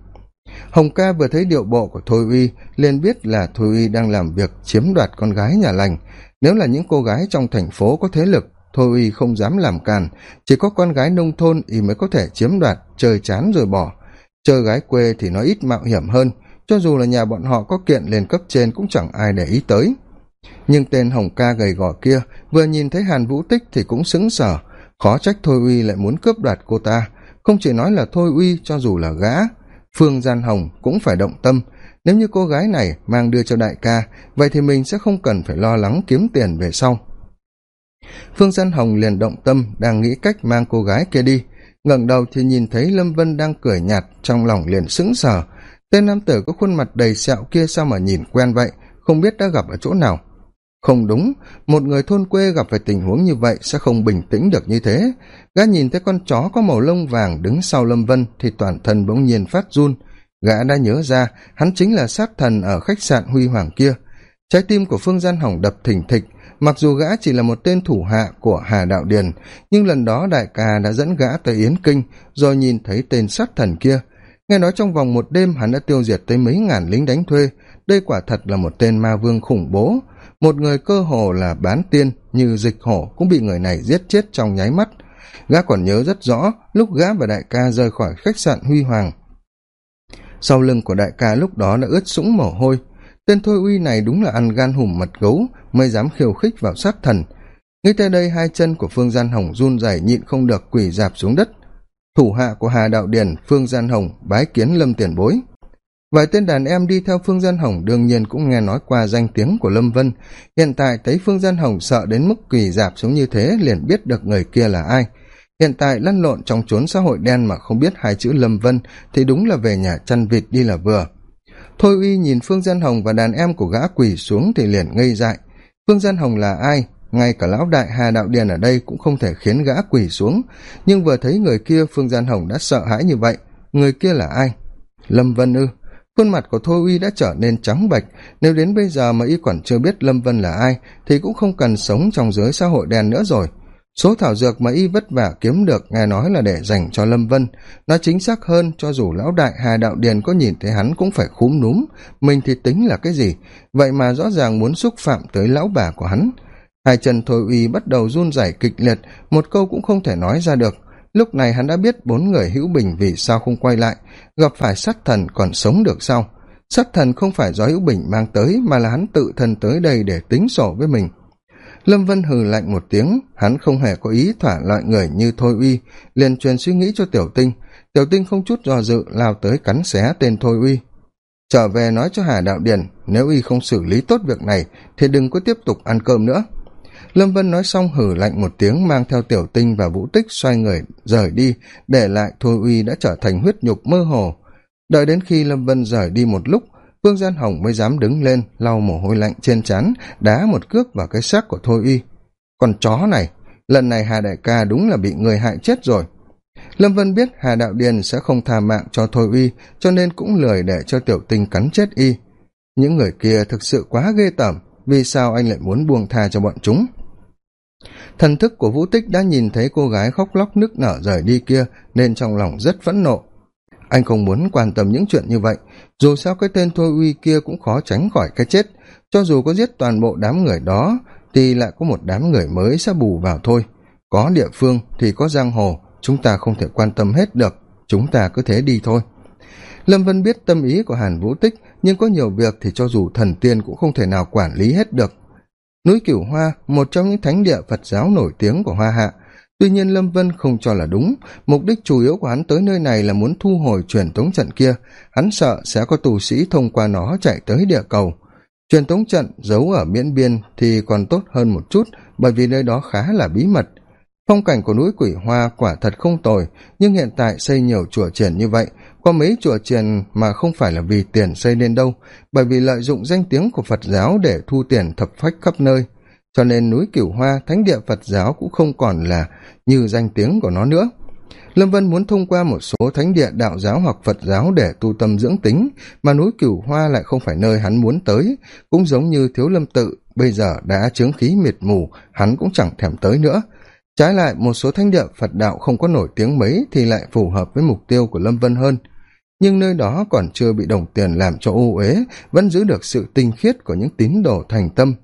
Speaker 1: Hồng ca vừa thấy điệu bộ của thôi uy, liền biết là thôi uy đang làm việc chiếm đoạt con gái nhà lành. Nếu là những cô gái trong thành phố có thế lực, thôi uy không dám làm càn. Chỉ có con gái nông thôn y mới có thể chiếm đoạt, chơi chán rồi bỏ. Chơi gái quê thì nó ít mạo hiểm hơn. Cho dù là nhà bọn họ có kiện lên cấp trên cũng chẳng ai để ý tới nhưng tên hồng ca gầy gò kia vừa nhìn thấy hàn vũ tích thì cũng xứng sờ. Khó trách thôi uy lại muốn cướp đoạt cô ta. Không chỉ nói là thôi uy cho dù là gã, phương gian hồng cũng phải động tâm. Nếu như cô gái này mang đưa cho đại ca, vậy thì mình sẽ không cần phải lo lắng kiếm tiền về sau. Phương gian hồng liền động tâm, đang nghĩ cách mang cô gái kia đi. Ngẩng đầu thì nhìn thấy lâm vân đang cười nhạt, trong lòng liền sững sờ. Tên nam tử có khuôn mặt đầy sẹo kia sao mà nhìn quen vậy? Không biết đã gặp ở chỗ nào không đúng, một người thôn quê gặp phải tình huống như vậy sẽ không bình tĩnh được như thế. Gã nhìn thấy con chó có màu lông vàng đứng sau lâm vân thì toàn thân bỗng nhiên phát run. Gã đã nhớ ra, hắn chính là sát thần ở khách sạn huy hoàng kia. Trái tim của phương gian hỏng đập thình thịch, mặc dù gã chỉ là một tên thủ hạ của hà đạo điền, nhưng lần đó đại ca đã dẫn gã tới yến kinh, rồi nhìn thấy tên sát thần kia. Nghe nói trong vòng một đêm hắn đã tiêu diệt tới mấy ngàn lính đánh thuê, đây quả thật là một tên ma vương khủng bố một người cơ hồ là bán tiên, như dịch hổ, cũng bị người này giết chết trong nháy mắt. Gã còn nhớ rất rõ, lúc gã và đại ca rời khỏi khách sạn huy hoàng. Sau lưng của đại ca lúc đó đã ướt sũng mồ hôi. Tên thôi uy này đúng là ăn gan hùm mật gấu, mới dám khiêu khích vào sát thần. Nghĩ tới đây, hai chân của phương gian hồng run rẩy nhịn không được quỳ dạp xuống đất. Thủ hạ của hà đạo điền, phương gian hồng bái kiến lâm tiền bối vài tên đàn em đi theo phương gian hồng đương nhiên cũng nghe nói qua danh tiếng của lâm vân. Hiện tại thấy phương gian hồng sợ đến mức quỳ dạp xuống như thế liền biết được người kia là ai. Hiện tại lăn lộn trong chốn xã hội đen mà không biết hai chữ lâm vân thì đúng là về nhà chăn vịt đi là vừa. Thôi uy nhìn phương gian hồng và đàn em của gã quỳ xuống thì liền ngây dại. Phương gian hồng là ai? Ngay cả lão đại hà đạo điền ở đây cũng không thể khiến gã quỳ xuống. Nhưng vừa thấy người kia, phương gian hồng đã sợ hãi như vậy. Người kia là ai? Lâm vân ư? Khuôn mặt của thôi uy đã trở nên trắng bệch. Nếu đến bây giờ mà y còn chưa biết lâm vân là ai, thì cũng không cần sống trong giới xã hội đen nữa rồi. Số thảo dược mà y vất vả kiếm được nghe nói là để dành cho lâm vân. Nó chính xác hơn, cho dù lão đại hà đạo điền có nhìn thấy hắn cũng phải khúm núm. Mình thì tính là cái gì? Vậy mà rõ ràng muốn xúc phạm tới lão bà của hắn. Hai chân thôi uy bắt đầu run rẩy kịch liệt, một câu cũng không thể nói ra được lúc này hắn đã biết bốn người hữu bình vì sao không quay lại, gặp phải sát thần còn sống được sao? Sát thần không phải do hữu bình mang tới, mà là hắn tự thân tới đây để tính sổ với mình. Lâm vân hừ lạnh một tiếng, hắn không hề có ý thỏa loại người như thôi uy, liền truyền suy nghĩ cho tiểu tinh. Tiểu tinh không chút do dự lao tới cắn xé tên thôi uy. Trở về nói cho hà đạo điền, nếu y không xử lý tốt việc này, thì đừng có tiếp tục ăn cơm nữa lâm vân nói xong hử lạnh một tiếng mang theo tiểu tinh và vũ tích xoay người rời đi, để lại thôi uy đã trở thành huyết nhục mơ hồ. Đợi đến khi lâm vân rời đi một lúc, vương gian hồng mới dám đứng lên, lau mồ hôi lạnh trên trán, đá một cước vào cái xác của thôi uy. Con chó này, lần này hà đại ca đúng là bị người hại chết rồi. Lâm vân biết hà đạo điền sẽ không tha mạng cho thôi uy, cho nên cũng lười để cho tiểu tinh cắn chết y. Những người kia thực sự quá ghê tởm vì sao anh lại muốn buông tha cho bọn chúng? Thần thức của vũ tích đã nhìn thấy cô gái khóc lóc nức nở rời đi kia, nên trong lòng rất phẫn nộ. Anh không muốn quan tâm những chuyện như vậy, dù sao cái tên thôi uy kia cũng khó tránh khỏi cái chết. Cho dù có giết toàn bộ đám người đó, thì lại có một đám người mới sẽ bù vào thôi. Có địa phương thì có giang hồ, chúng ta không thể quan tâm hết được, chúng ta cứ thế đi thôi. Lâm vân biết tâm ý của hàn vũ tích nhưng có nhiều việc thì cho dù thần tiên cũng không thể nào quản lý hết được. Núi cửu hoa, một trong những thánh địa phật giáo nổi tiếng của hoa hạ. Tuy nhiên lâm vân không cho là đúng. Mục đích chủ yếu của hắn tới nơi này là muốn thu hồi truyền tống trận kia. Hắn sợ sẽ có tù sĩ thông qua nó chạy tới địa cầu. Truyền tống trận giấu ở miễn biên thì còn tốt hơn một chút, bởi vì nơi đó khá là bí mật phong cảnh của núi quỷ hoa quả thật không tồi, nhưng hiện tại xây nhiều chùa triển như vậy, có mấy chùa triển mà không phải là vì tiền xây nên đâu, bởi vì lợi dụng danh tiếng của phật giáo để thu tiền thập phách khắp nơi. Cho nên núi cửu hoa, thánh địa phật giáo cũng không còn là như danh tiếng của nó nữa. Lâm vân muốn thông qua một số thánh địa đạo giáo hoặc phật giáo để tu tâm dưỡng tính, mà núi cửu hoa lại không phải nơi hắn muốn tới. Cũng giống như thiếu lâm tự, bây giờ đã chướng khí miệt mù, hắn cũng chẳng thèm tới nữa trái lại, một số thánh địa phật đạo không có nổi tiếng mấy thì lại phù hợp với mục tiêu của lâm vân hơn. Nhưng nơi đó còn chưa bị đồng tiền làm cho ô uế, vẫn giữ được sự tinh khiết của những tín đồ thành tâm.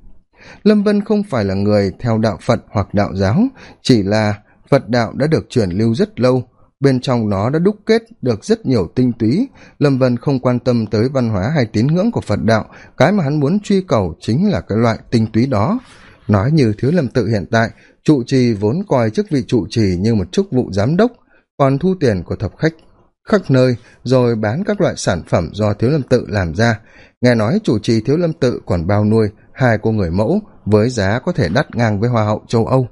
Speaker 1: Lâm vân không phải là người theo đạo phật hoặc đạo giáo, chỉ là phật đạo đã được truyền lưu rất lâu. Bên trong nó đã đúc kết được rất nhiều tinh túy. Lâm vân không quan tâm tới văn hóa hay tín ngưỡng của phật đạo. Cái mà hắn muốn truy cầu chính là cái loại tinh túy đó. Nói như thiếu lâm tự hiện tại trụ trì vốn coi chức vị trụ trì như một chức vụ giám đốc, còn thu tiền của thập khách, khắp nơi, rồi bán các loại sản phẩm do thiếu lâm tự làm ra. Nghe nói chủ trì thiếu lâm tự còn bao nuôi hai cô người mẫu với giá có thể đắt ngang với hoa hậu châu âu.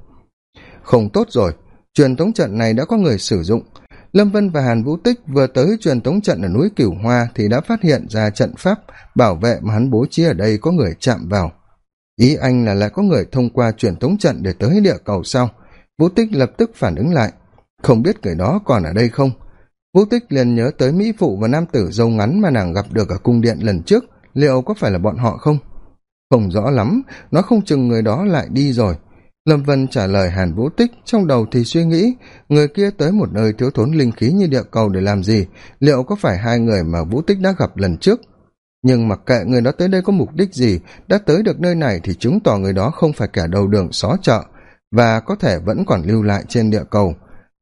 Speaker 1: Không tốt rồi, truyền tống trận này đã có người sử dụng. Lâm vân và hàn vũ tích vừa tới truyền tống trận ở núi cửu hoa thì đã phát hiện ra trận pháp bảo vệ mà hắn bố trí ở đây có người chạm vào ý anh là lại có người thông qua truyền thống trận để tới địa cầu sau vũ tích lập tức phản ứng lại. Không biết người đó còn ở đây không? Vũ tích liền nhớ tới mỹ phụ và nam tử dâu ngắn mà nàng gặp được ở cung điện lần trước. Liệu có phải là bọn họ không? Không rõ lắm. Nó không chừng người đó lại đi rồi. Lâm vân trả lời hàn vũ tích, trong đầu thì suy nghĩ, người kia tới một nơi thiếu thốn linh khí như địa cầu để làm gì? Liệu có phải hai người mà vũ tích đã gặp lần trước? Nhưng mặc kệ người đó tới đây có mục đích gì, đã tới được nơi này thì chứng tỏ người đó không phải kẻ đầu đường xó chợ, và có thể vẫn còn lưu lại trên địa cầu.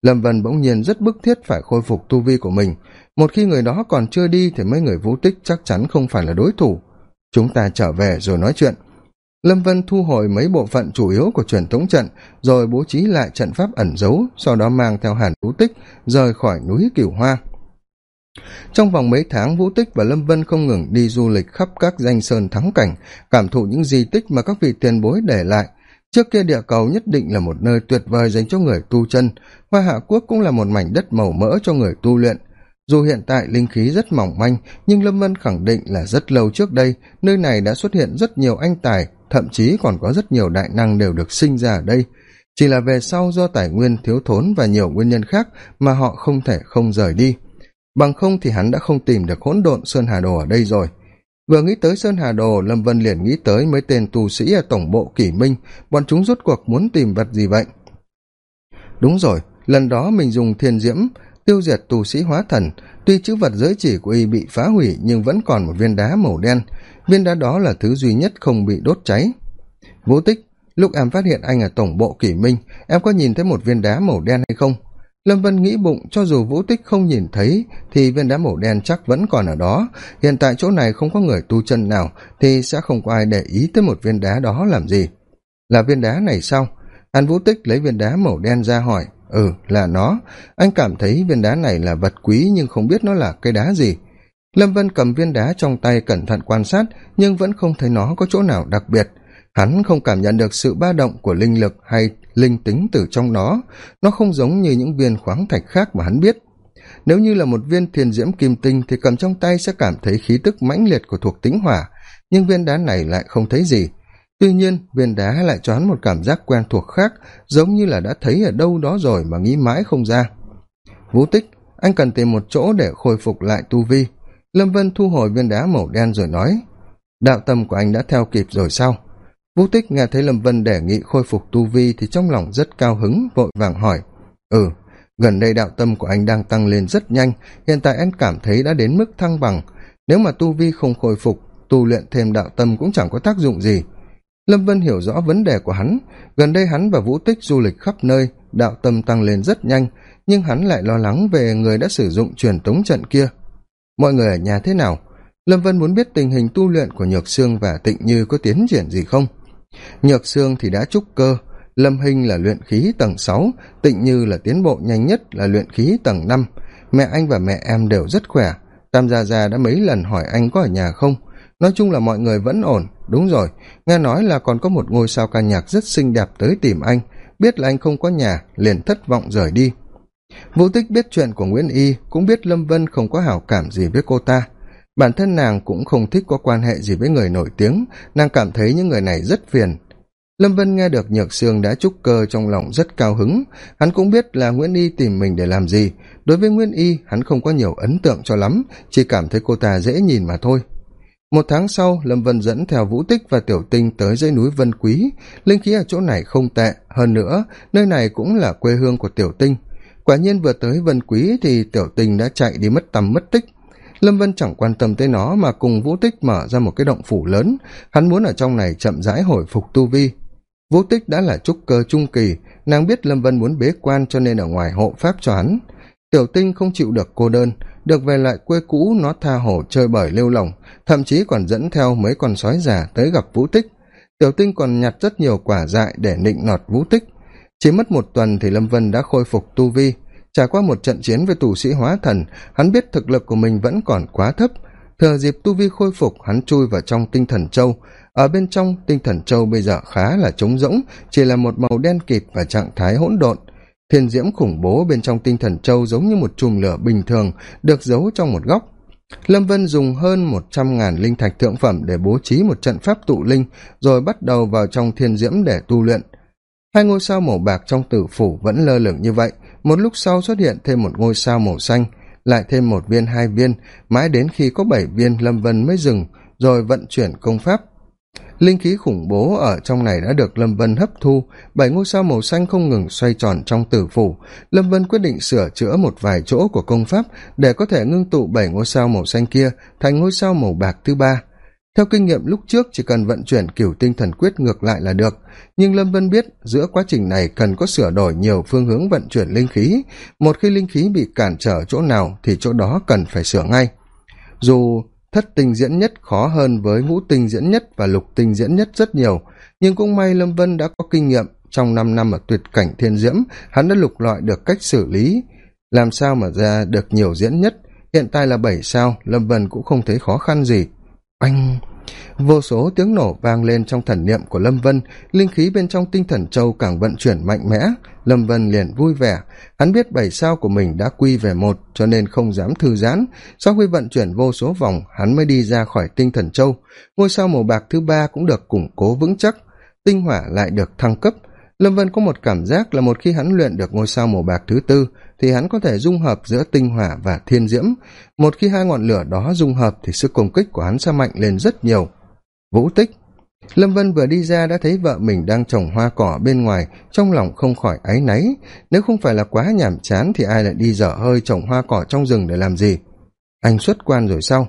Speaker 1: Lâm vân bỗng nhiên rất bức thiết phải khôi phục tu vi của mình. Một khi người đó còn chưa đi thì mấy người vũ tích chắc chắn không phải là đối thủ. Chúng ta trở về rồi nói chuyện. Lâm vân thu hồi mấy bộ phận chủ yếu của truyền thống trận, rồi bố trí lại trận pháp ẩn giấu, sau đó mang theo hàn vũ tích rời khỏi núi cửu hoa trong vòng mấy tháng, vũ tích và lâm vân không ngừng đi du lịch khắp các danh sơn thắng cảnh, cảm thụ những di tích mà các vị tiền bối để lại. Trước kia địa cầu nhất định là một nơi tuyệt vời dành cho người tu chân. Hoa hạ quốc cũng là một mảnh đất màu mỡ cho người tu luyện. Dù hiện tại linh khí rất mỏng manh, nhưng lâm vân khẳng định là rất lâu trước đây, nơi này đã xuất hiện rất nhiều anh tài, thậm chí còn có rất nhiều đại năng đều được sinh ra ở đây. Chỉ là về sau do tài nguyên thiếu thốn và nhiều nguyên nhân khác mà họ không thể không rời đi bằng không thì hắn đã không tìm được hỗn độn sơn hà đồ ở đây rồi. Vừa nghĩ tới sơn hà đồ, lâm vân liền nghĩ tới mấy tên tù sĩ ở tổng bộ kỷ minh. Bọn chúng rốt cuộc muốn tìm vật gì vậy? Đúng rồi, lần đó mình dùng thiên diễm tiêu diệt tù sĩ hóa thần. Tuy chữ vật giới chỉ của y bị phá hủy, nhưng vẫn còn một viên đá màu đen. Viên đá đó là thứ duy nhất không bị đốt cháy. Vũ tích, lúc em phát hiện anh ở tổng bộ kỷ minh, em có nhìn thấy một viên đá màu đen hay không? Lâm vân nghĩ bụng, cho dù vũ tích không nhìn thấy, thì viên đá màu đen chắc vẫn còn ở đó. Hiện tại chỗ này không có người tu chân nào, thì sẽ không có ai để ý tới một viên đá đó làm gì. Là viên đá này sao? An vũ tích lấy viên đá màu đen ra hỏi. Ừ là nó. Anh cảm thấy viên đá này là vật quý nhưng không biết nó là cây đá gì. Lâm vân cầm viên đá trong tay cẩn thận quan sát, nhưng vẫn không thấy nó có chỗ nào đặc biệt hắn không cảm nhận được sự ba động của linh lực hay linh tính từ trong nó. Nó không giống như những viên khoáng thạch khác mà hắn biết. Nếu như là một viên thiền diễm kim tinh thì cầm trong tay sẽ cảm thấy khí tức mãnh liệt của thuộc tính hỏa, nhưng viên đá này lại không thấy gì. Tuy nhiên, viên đá lại cho hắn một cảm giác quen thuộc khác, giống như là đã thấy ở đâu đó rồi mà nghĩ mãi không ra. Vũ tích, anh cần tìm một chỗ để khôi phục lại tu vi. Lâm vân thu hồi viên đá màu đen rồi nói, đạo tâm của anh đã theo kịp rồi sao? Vũ tích nghe thấy lâm vân đề nghị khôi phục tu vi thì trong lòng rất cao hứng, vội vàng hỏi ừ gần đây đạo tâm của anh đang tăng lên rất nhanh, hiện tại anh cảm thấy đã đến mức thăng bằng. Nếu mà tu vi không khôi phục, tu luyện thêm đạo tâm cũng chẳng có tác dụng gì. Lâm vân hiểu rõ vấn đề của hắn. Gần đây hắn và vũ tích du lịch khắp nơi, đạo tâm tăng lên rất nhanh, nhưng hắn lại lo lắng về người đã sử dụng truyền tống trận kia. Mọi người ở nhà thế nào? Lâm vân muốn biết tình hình tu luyện của nhược sương và tịnh như có tiến triển gì không? Nhược sương thì đã trúc cơ, lâm hinh là luyện khí tầng sáu, tịnh như là tiến bộ nhanh nhất là luyện khí tầng năm. Mẹ anh và mẹ em đều rất khỏe. Tam gia gia đã mấy lần hỏi anh có ở nhà không? Nói chung là mọi người vẫn ổn. Đúng rồi, nghe nói là còn có một ngôi sao ca nhạc rất xinh đẹp tới tìm anh. Biết là anh không có nhà, liền thất vọng rời đi. Vũ tích biết chuyện của nguyễn y, cũng biết lâm vân không có hảo cảm gì với cô ta bản thân nàng cũng không thích có quan hệ gì với người nổi tiếng. Nàng cảm thấy những người này rất phiền. Lâm vân nghe được nhược sương đã trúc cơ trong lòng rất cao hứng. Hắn cũng biết là nguyễn y tìm mình để làm gì. Đối với nguyễn y, hắn không có nhiều ấn tượng cho lắm, chỉ cảm thấy cô ta dễ nhìn mà thôi. Một tháng sau, lâm vân dẫn theo vũ tích và tiểu tinh tới dãy núi vân quý. Linh khí ở chỗ này không tệ. Hơn nữa, nơi này cũng là quê hương của tiểu tinh. Quả nhiên vừa tới vân quý thì tiểu tinh đã chạy đi mất tầm mất tích lâm vân chẳng quan tâm tới nó mà cùng vũ tích mở ra một cái động phủ lớn. Hắn muốn ở trong này chậm rãi hồi phục tu vi. Vũ tích đã là trúc cơ trung kỳ, nàng biết lâm vân muốn bế quan cho nên ở ngoài hộ pháp cho hắn. Tiểu tinh không chịu được cô đơn, được về lại quê cũ nó tha hồ chơi bời lêu lỏng, thậm chí còn dẫn theo mấy con sói già tới gặp vũ tích. Tiểu tinh còn nhặt rất nhiều quả dại để nịnh nọt vũ tích. Chỉ mất một tuần thì lâm vân đã khôi phục tu vi trải qua một trận chiến với tù sĩ hóa thần, hắn biết thực lực của mình vẫn còn quá thấp. Thừa dịp tu vi khôi phục, hắn chui vào trong tinh thần châu. Ở bên trong, tinh thần châu bây giờ khá là trống rỗng, chỉ là một màu đen kịt và trạng thái hỗn độn. Thiên diễm khủng bố bên trong tinh thần châu giống như một chùm lửa bình thường, được giấu trong một góc. Lâm vân dùng hơn một trăm ngàn linh thạch thượng phẩm để bố trí một trận pháp tụ linh, rồi bắt đầu vào trong thiên diễm để tu luyện. Hai ngôi sao màu bạc trong tử phủ vẫn lơ lửng như vậy một lúc sau xuất hiện thêm một ngôi sao màu xanh, lại thêm một viên, hai viên, mãi đến khi có bảy viên lâm vân mới dừng, rồi vận chuyển công pháp. Linh khí khủng bố ở trong này đã được lâm vân hấp thu, bảy ngôi sao màu xanh không ngừng xoay tròn trong tử phủ. Lâm vân quyết định sửa chữa một vài chỗ của công pháp để có thể ngưng tụ bảy ngôi sao màu xanh kia thành ngôi sao màu bạc thứ ba theo kinh nghiệm lúc trước, chỉ cần vận chuyển kiểu tinh thần quyết ngược lại là được. Nhưng lâm vân biết, giữa quá trình này cần có sửa đổi nhiều phương hướng vận chuyển linh khí. Một khi linh khí bị cản trở chỗ nào, thì chỗ đó cần phải sửa ngay. Dù thất tinh diễn nhất khó hơn với ngũ tinh diễn nhất và lục tinh diễn nhất rất nhiều, nhưng cũng may lâm vân đã có kinh nghiệm. Trong năm năm ở tuyệt cảnh thiên diễm, hắn đã lục lọi được cách xử lý. Làm sao mà ra được nhiều diễn nhất? Hiện tại là bảy sao, lâm vân cũng không thấy khó khăn gì oanh vô số tiếng nổ vang lên trong thần niệm của lâm vân. Linh khí bên trong tinh thần châu càng vận chuyển mạnh mẽ. Lâm vân liền vui vẻ. Hắn biết bảy sao của mình đã quy về một, cho nên không dám thư giãn. Sau khi vận chuyển vô số vòng, hắn mới đi ra khỏi tinh thần châu. Ngôi sao màu bạc thứ ba cũng được củng cố vững chắc. Tinh hỏa lại được thăng cấp lâm vân có một cảm giác là một khi hắn luyện được ngôi sao màu bạc thứ tư, thì hắn có thể dung hợp giữa tinh hỏa và thiên diễm. Một khi hai ngọn lửa đó dung hợp, thì sức công kích của hắn sẽ mạnh lên rất nhiều. Vũ tích. Lâm vân vừa đi ra đã thấy vợ mình đang trồng hoa cỏ bên ngoài, trong lòng không khỏi áy náy. Nếu không phải là quá nhàm chán, thì ai lại đi dở hơi trồng hoa cỏ trong rừng để làm gì? Anh xuất quan rồi sao?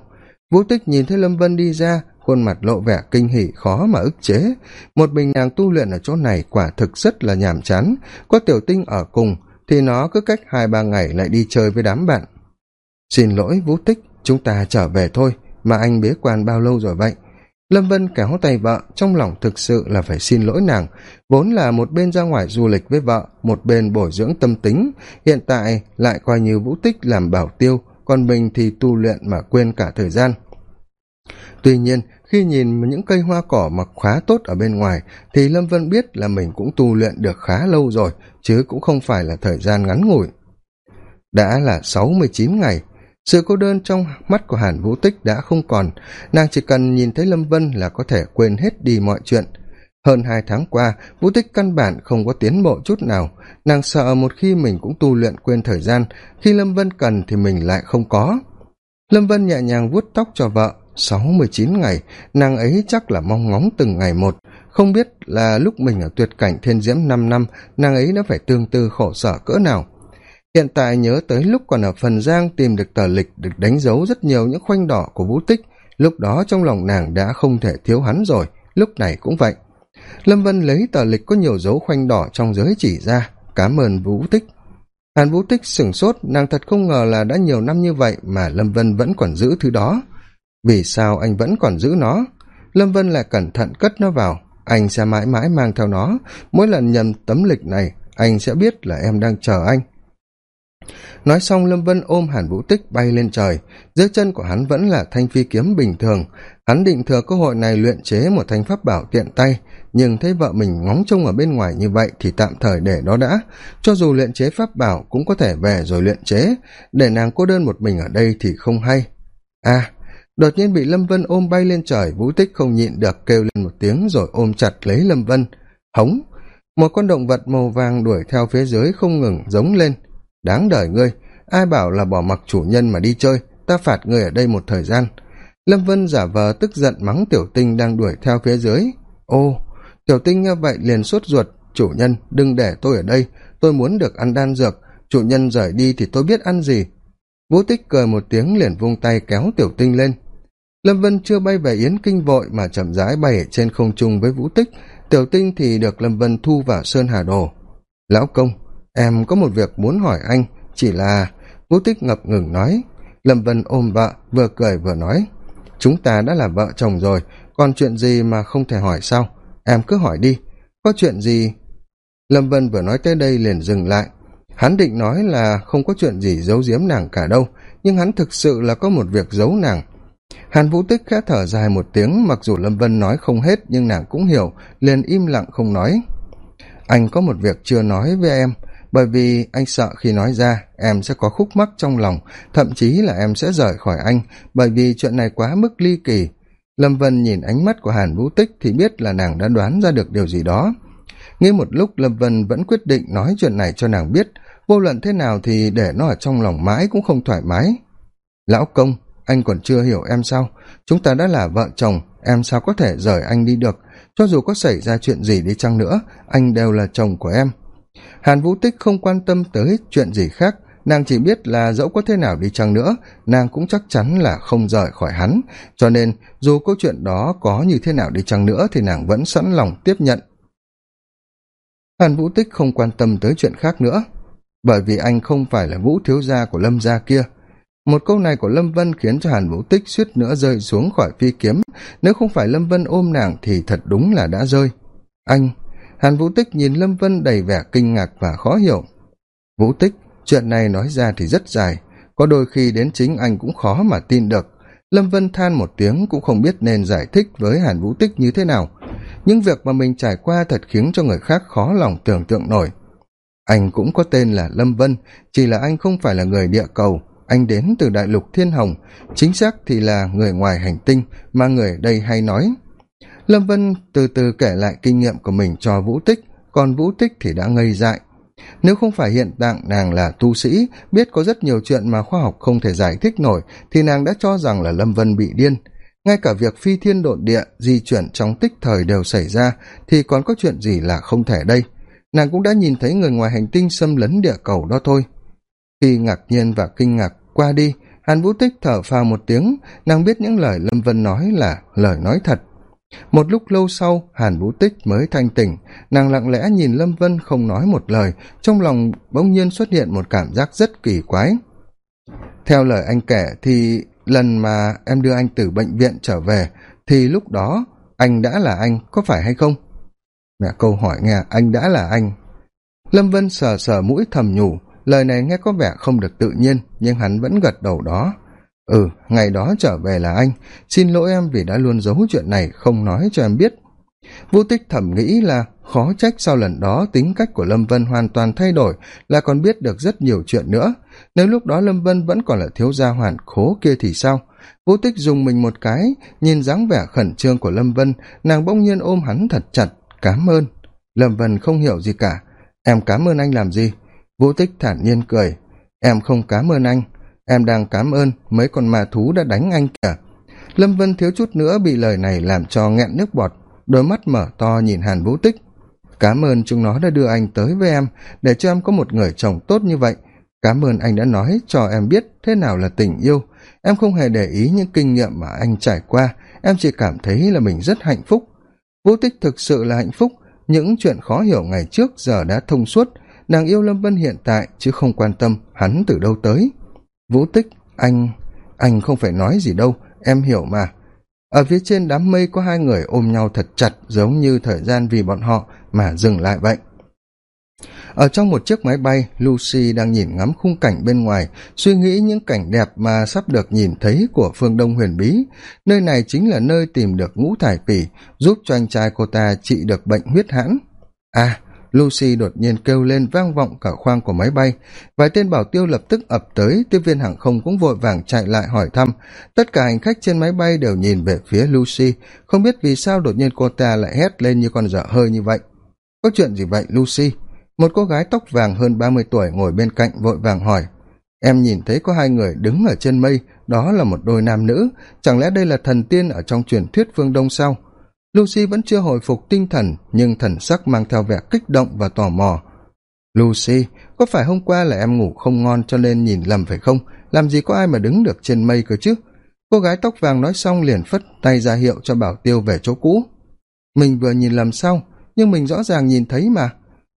Speaker 1: vũ tích nhìn thấy lâm vân đi ra khuôn mặt lộ vẻ kinh hỉ, khó mà ức chế. Một mình nàng tu luyện ở chỗ này quả thực rất là nhàm chán. Có tiểu tinh ở cùng, thì nó cứ cách hai, ba ngày lại đi chơi với đám bạn. Xin lỗi, vũ tích, chúng ta trở về thôi, mà anh bế quan bao lâu rồi vậy? Lâm vân kéo tay vợ, trong lòng thực sự là phải xin lỗi nàng. Vốn là một bên ra ngoài du lịch với vợ, một bên bồi dưỡng tâm tính. Hiện tại lại coi như vũ tích làm bảo tiêu, còn mình thì tu luyện mà quên cả thời gian. Tuy nhiên khi nhìn những cây hoa cỏ mặc khá tốt ở bên ngoài, thì lâm vân biết là mình cũng tu luyện được khá lâu rồi, chứ cũng không phải là thời gian ngắn ngủi. Đã là sáu mươi chín ngày, sự cô đơn trong mắt của hàn vũ tích đã không còn. Nàng chỉ cần nhìn thấy lâm vân là có thể quên hết đi mọi chuyện. Hơn hai tháng qua, vũ tích căn bản không có tiến bộ chút nào. Nàng sợ một khi mình cũng tu luyện quên thời gian, khi lâm vân cần thì mình lại không có. Lâm vân nhẹ nhàng vuốt tóc cho vợ sáu mươi chín ngày, nàng ấy chắc là mong ngóng từng ngày một. Không biết là lúc mình ở tuyệt cảnh thiên diễm năm năm, nàng ấy đã phải tương tư khổ sở cỡ nào. Hiện tại nhớ tới lúc còn ở phần giang tìm được tờ lịch được đánh dấu rất nhiều những khoanh đỏ của vũ tích, lúc đó trong lòng nàng đã không thể thiếu hắn rồi, lúc này cũng vậy. Lâm vân lấy tờ lịch có nhiều dấu khoanh đỏ trong giới chỉ ra cám ơn vũ tích. Hàn vũ tích sửng sốt, nàng thật không ngờ là đã nhiều năm như vậy mà lâm vân vẫn còn giữ thứ đó vì sao anh vẫn còn giữ nó? Lâm vân lại cẩn thận cất nó vào. Anh sẽ mãi mãi mang theo nó. Mỗi lần nhầm tấm lịch này, anh sẽ biết là em đang chờ anh. Nói xong, lâm vân ôm hàn vũ tích bay lên trời. Dưới chân của hắn vẫn là thanh phi kiếm bình thường. Hắn định thừa cơ hội này luyện chế một thanh pháp bảo tiện tay, nhưng thấy vợ mình ngóng trông ở bên ngoài như vậy thì tạm thời để đó đã. Cho dù luyện chế pháp bảo cũng có thể về rồi luyện chế. Để nàng cô đơn một mình ở đây thì không hay. À đột nhiên bị lâm vân ôm bay lên trời, vũ tích không nhịn được kêu lên một tiếng rồi ôm chặt lấy lâm vân. Hống! Một con động vật màu vàng đuổi theo phía dưới không ngừng giống lên. Đáng đời ngươi, ai bảo là bỏ mặc chủ nhân mà đi chơi, ta phạt ngươi ở đây một thời gian. Lâm vân giả vờ tức giận mắng tiểu tinh đang đuổi theo phía dưới. Ô, tiểu tinh nghe vậy liền sốt ruột, chủ nhân, đừng để tôi ở đây, tôi muốn được ăn đan dược, chủ nhân rời đi thì tôi biết ăn gì. Vũ tích cười một tiếng liền vung tay kéo tiểu tinh lên lâm vân chưa bay về yến kinh vội mà chậm rãi bay ở trên không trung với vũ tích. Tiểu tinh thì được lâm vân thu vào sơn hà đồ. Lão công, em có một việc muốn hỏi anh, chỉ là vũ tích ngập ngừng nói. Lâm vân ôm vợ, vừa cười vừa nói, chúng ta đã là vợ chồng rồi, còn chuyện gì mà không thể hỏi sao? Em cứ hỏi đi, có chuyện gì? Lâm vân vừa nói tới đây liền dừng lại. Hắn định nói là không có chuyện gì giấu giếm nàng cả đâu, nhưng hắn thực sự là có một việc giấu nàng hàn vũ tích khẽ thở dài một tiếng, mặc dù lâm vân nói không hết, nhưng nàng cũng hiểu, liền im lặng không nói. Anh có một việc chưa nói với em, bởi vì anh sợ khi nói ra, em sẽ có khúc mắc trong lòng, thậm chí là em sẽ rời khỏi anh, bởi vì chuyện này quá mức ly kỳ. Lâm vân nhìn ánh mắt của hàn vũ tích thì biết là nàng đã đoán ra được điều gì đó. Nghĩ một lúc, lâm vân vẫn quyết định nói chuyện này cho nàng biết, vô luận thế nào thì để nó ở trong lòng mãi cũng không thoải mái. Lão công anh còn chưa hiểu em sao? Chúng ta đã là vợ chồng, em sao có thể rời anh đi được? Cho dù có xảy ra chuyện gì đi chăng nữa, anh đều là chồng của em. Hàn vũ tích không quan tâm tới chuyện gì khác. Nàng chỉ biết là dẫu có thế nào đi chăng nữa, nàng cũng chắc chắn là không rời khỏi hắn. Cho nên, dù câu chuyện đó có như thế nào đi chăng nữa thì nàng vẫn sẵn lòng tiếp nhận. Hàn vũ tích không quan tâm tới chuyện khác nữa, bởi vì anh không phải là vũ thiếu gia của lâm gia kia một câu này của lâm vân khiến cho hàn vũ tích suýt nữa rơi xuống khỏi phi kiếm. Nếu không phải lâm vân ôm nàng thì thật đúng là đã rơi. Anh, hàn vũ tích nhìn lâm vân đầy vẻ kinh ngạc và khó hiểu. Vũ tích, chuyện này nói ra thì rất dài. Có đôi khi đến chính anh cũng khó mà tin được. Lâm vân than một tiếng cũng không biết nên giải thích với hàn vũ tích như thế nào. Những việc mà mình trải qua thật khiến cho người khác khó lòng tưởng tượng nổi. Anh cũng có tên là lâm vân, chỉ là anh không phải là người địa cầu anh đến từ đại lục thiên hồng, chính xác thì là người ngoài hành tinh mà người đây hay nói. Lâm vân từ từ kể lại kinh nghiệm của mình cho vũ tích, còn vũ tích thì đã ngây dại. Nếu không phải hiện tạng nàng là tu sĩ, biết có rất nhiều chuyện mà khoa học không thể giải thích nổi, thì nàng đã cho rằng là lâm vân bị điên. Ngay cả việc phi thiên độn địa di chuyển trong tích thời đều xảy ra, thì còn có chuyện gì là không thể đây? Nàng cũng đã nhìn thấy người ngoài hành tinh xâm lấn địa cầu đó thôi. Khi ngạc nhiên và kinh ngạc qua đi. Hàn vũ tích thở phào một tiếng, nàng biết những lời lâm vân nói là lời nói thật. Một lúc lâu sau, hàn vũ tích mới thanh tỉnh. Nàng lặng lẽ nhìn lâm vân không nói một lời, trong lòng bỗng nhiên xuất hiện một cảm giác rất kỳ quái. Theo lời anh kể, thì lần mà em đưa anh từ bệnh viện trở về, thì lúc đó, anh đã là anh, có phải hay không? Mẹ, câu hỏi nghe, anh đã là anh. Lâm vân sờ sờ mũi thầm nhủ lời này nghe có vẻ không được tự nhiên, nhưng hắn vẫn gật đầu đó. Ừ ngày đó trở về là anh. Xin lỗi em vì đã luôn giấu chuyện này, không nói cho em biết. Vô tích thẩm nghĩ là khó trách sau lần đó tính cách của lâm vân hoàn toàn thay đổi, là còn biết được rất nhiều chuyện nữa. Nếu lúc đó lâm vân vẫn còn là thiếu gia hoàn khố kia thì sao? Vô tích dùng mình một cái, nhìn dáng vẻ khẩn trương của lâm vân, nàng bỗng nhiên ôm hắn thật chặt. Cám ơn. Lâm vân không hiểu gì cả. Em cám ơn anh làm gì? Vũ tích thản nhiên cười. Em không cám ơn anh. Em đang cám ơn mấy con ma thú đã đánh anh kìa. Lâm vân thiếu chút nữa bị lời này làm cho nghẹn nước bọt, đôi mắt mở to nhìn hàn vũ tích. Cám ơn chúng nó đã đưa anh tới với em, để cho em có một người chồng tốt như vậy. Cám ơn anh đã nói cho em biết thế nào là tình yêu. Em không hề để ý những kinh nghiệm mà anh trải qua. Em chỉ cảm thấy là mình rất hạnh phúc. Vũ tích thực sự là hạnh phúc. Những chuyện khó hiểu ngày trước giờ đã thông suốt nàng yêu lâm vân hiện tại, chứ không quan tâm hắn từ đâu tới. Vũ tích, anh anh không phải nói gì đâu, em hiểu mà. Ở phía trên đám mây có hai người ôm nhau thật chặt, giống như thời gian vì bọn họ mà dừng lại vậy. Ở trong một chiếc máy bay, lucy đang nhìn ngắm khung cảnh bên ngoài, suy nghĩ những cảnh đẹp mà sắp được nhìn thấy của phương đông huyền bí. Nơi này chính là nơi tìm được ngũ thải phỉ, giúp cho anh trai cô ta trị được bệnh huyết hãn. À lucy đột nhiên kêu lên vang vọng cả khoang của máy bay. Vài tên bảo tiêu lập tức ập tới, tiếp viên hàng không cũng vội vàng chạy lại hỏi thăm. Tất cả hành khách trên máy bay đều nhìn về phía lucy. Không biết vì sao đột nhiên cô ta lại hét lên như con dở hơi như vậy. Có chuyện gì vậy, lucy? Một cô gái tóc vàng hơn ba mươi tuổi ngồi bên cạnh vội vàng hỏi. Em nhìn thấy có hai người đứng ở trên mây, đó là một đôi nam nữ. Chẳng lẽ đây là thần tiên ở trong truyền thuyết phương đông sao? Lucy vẫn chưa hồi phục tinh thần, nhưng thần sắc mang theo vẻ kích động và tò mò. Lucy, có phải hôm qua là em ngủ không ngon cho nên nhìn lầm phải không? Làm gì có ai mà đứng được trên mây cơ chứ? Cô gái tóc vàng nói xong liền phất tay ra hiệu cho bảo tiêu về chỗ cũ. Mình vừa nhìn lầm sao nhưng mình rõ ràng nhìn thấy mà.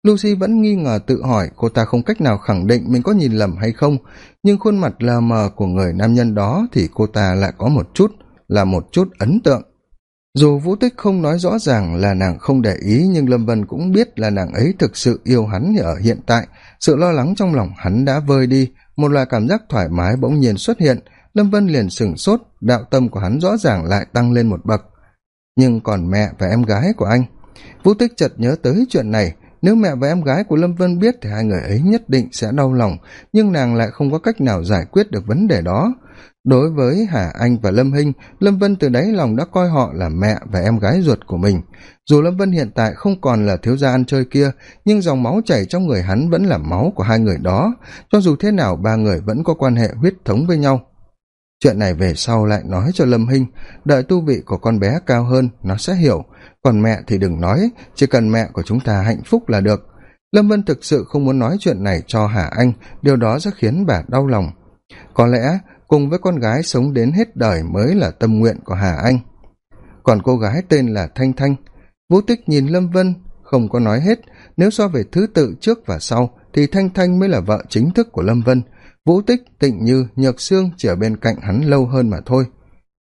Speaker 1: Lucy vẫn nghi ngờ tự hỏi, cô ta không cách nào khẳng định mình có nhìn lầm hay không, nhưng khuôn mặt lờ mờ của người nam nhân đó thì cô ta lại có một chút, là một chút ấn tượng dù vũ tích không nói rõ ràng là nàng không để ý, nhưng lâm vân cũng biết là nàng ấy thực sự yêu hắn ở hiện tại. Sự lo lắng trong lòng hắn đã vơi đi. Một loại cảm giác thoải mái bỗng nhiên xuất hiện. Lâm vân liền sửng sốt, đạo tâm của hắn rõ ràng lại tăng lên một bậc. Nhưng còn mẹ và em gái của anh? Vũ tích chợt nhớ tới chuyện này. Nếu mẹ và em gái của lâm vân biết thì hai người ấy nhất định sẽ đau lòng, nhưng nàng lại không có cách nào giải quyết được vấn đề đó đối với hà anh và lâm hinh, lâm vân từ đáy lòng đã coi họ là mẹ và em gái ruột của mình. Dù lâm vân hiện tại không còn là thiếu gia ăn chơi kia, nhưng dòng máu chảy trong người hắn vẫn là máu của hai người đó. Cho dù thế nào, ba người vẫn có quan hệ huyết thống với nhau. Chuyện này về sau lại nói cho lâm hinh. Đợi tu vị của con bé cao hơn, nó sẽ hiểu. Còn mẹ thì đừng nói, chỉ cần mẹ của chúng ta hạnh phúc là được. Lâm vân thực sự không muốn nói chuyện này cho hà anh, điều đó sẽ khiến bà đau lòng. Có lẽ cùng với con gái sống đến hết đời mới là tâm nguyện của hà anh. Còn cô gái tên là thanh thanh, vũ tích nhìn lâm vân, không có nói hết, nếu so về thứ tự trước và sau thì thanh thanh mới là vợ chính thức của lâm vân. Vũ tích, tịnh như, nhược sương chỉ ở bên cạnh hắn lâu hơn mà thôi.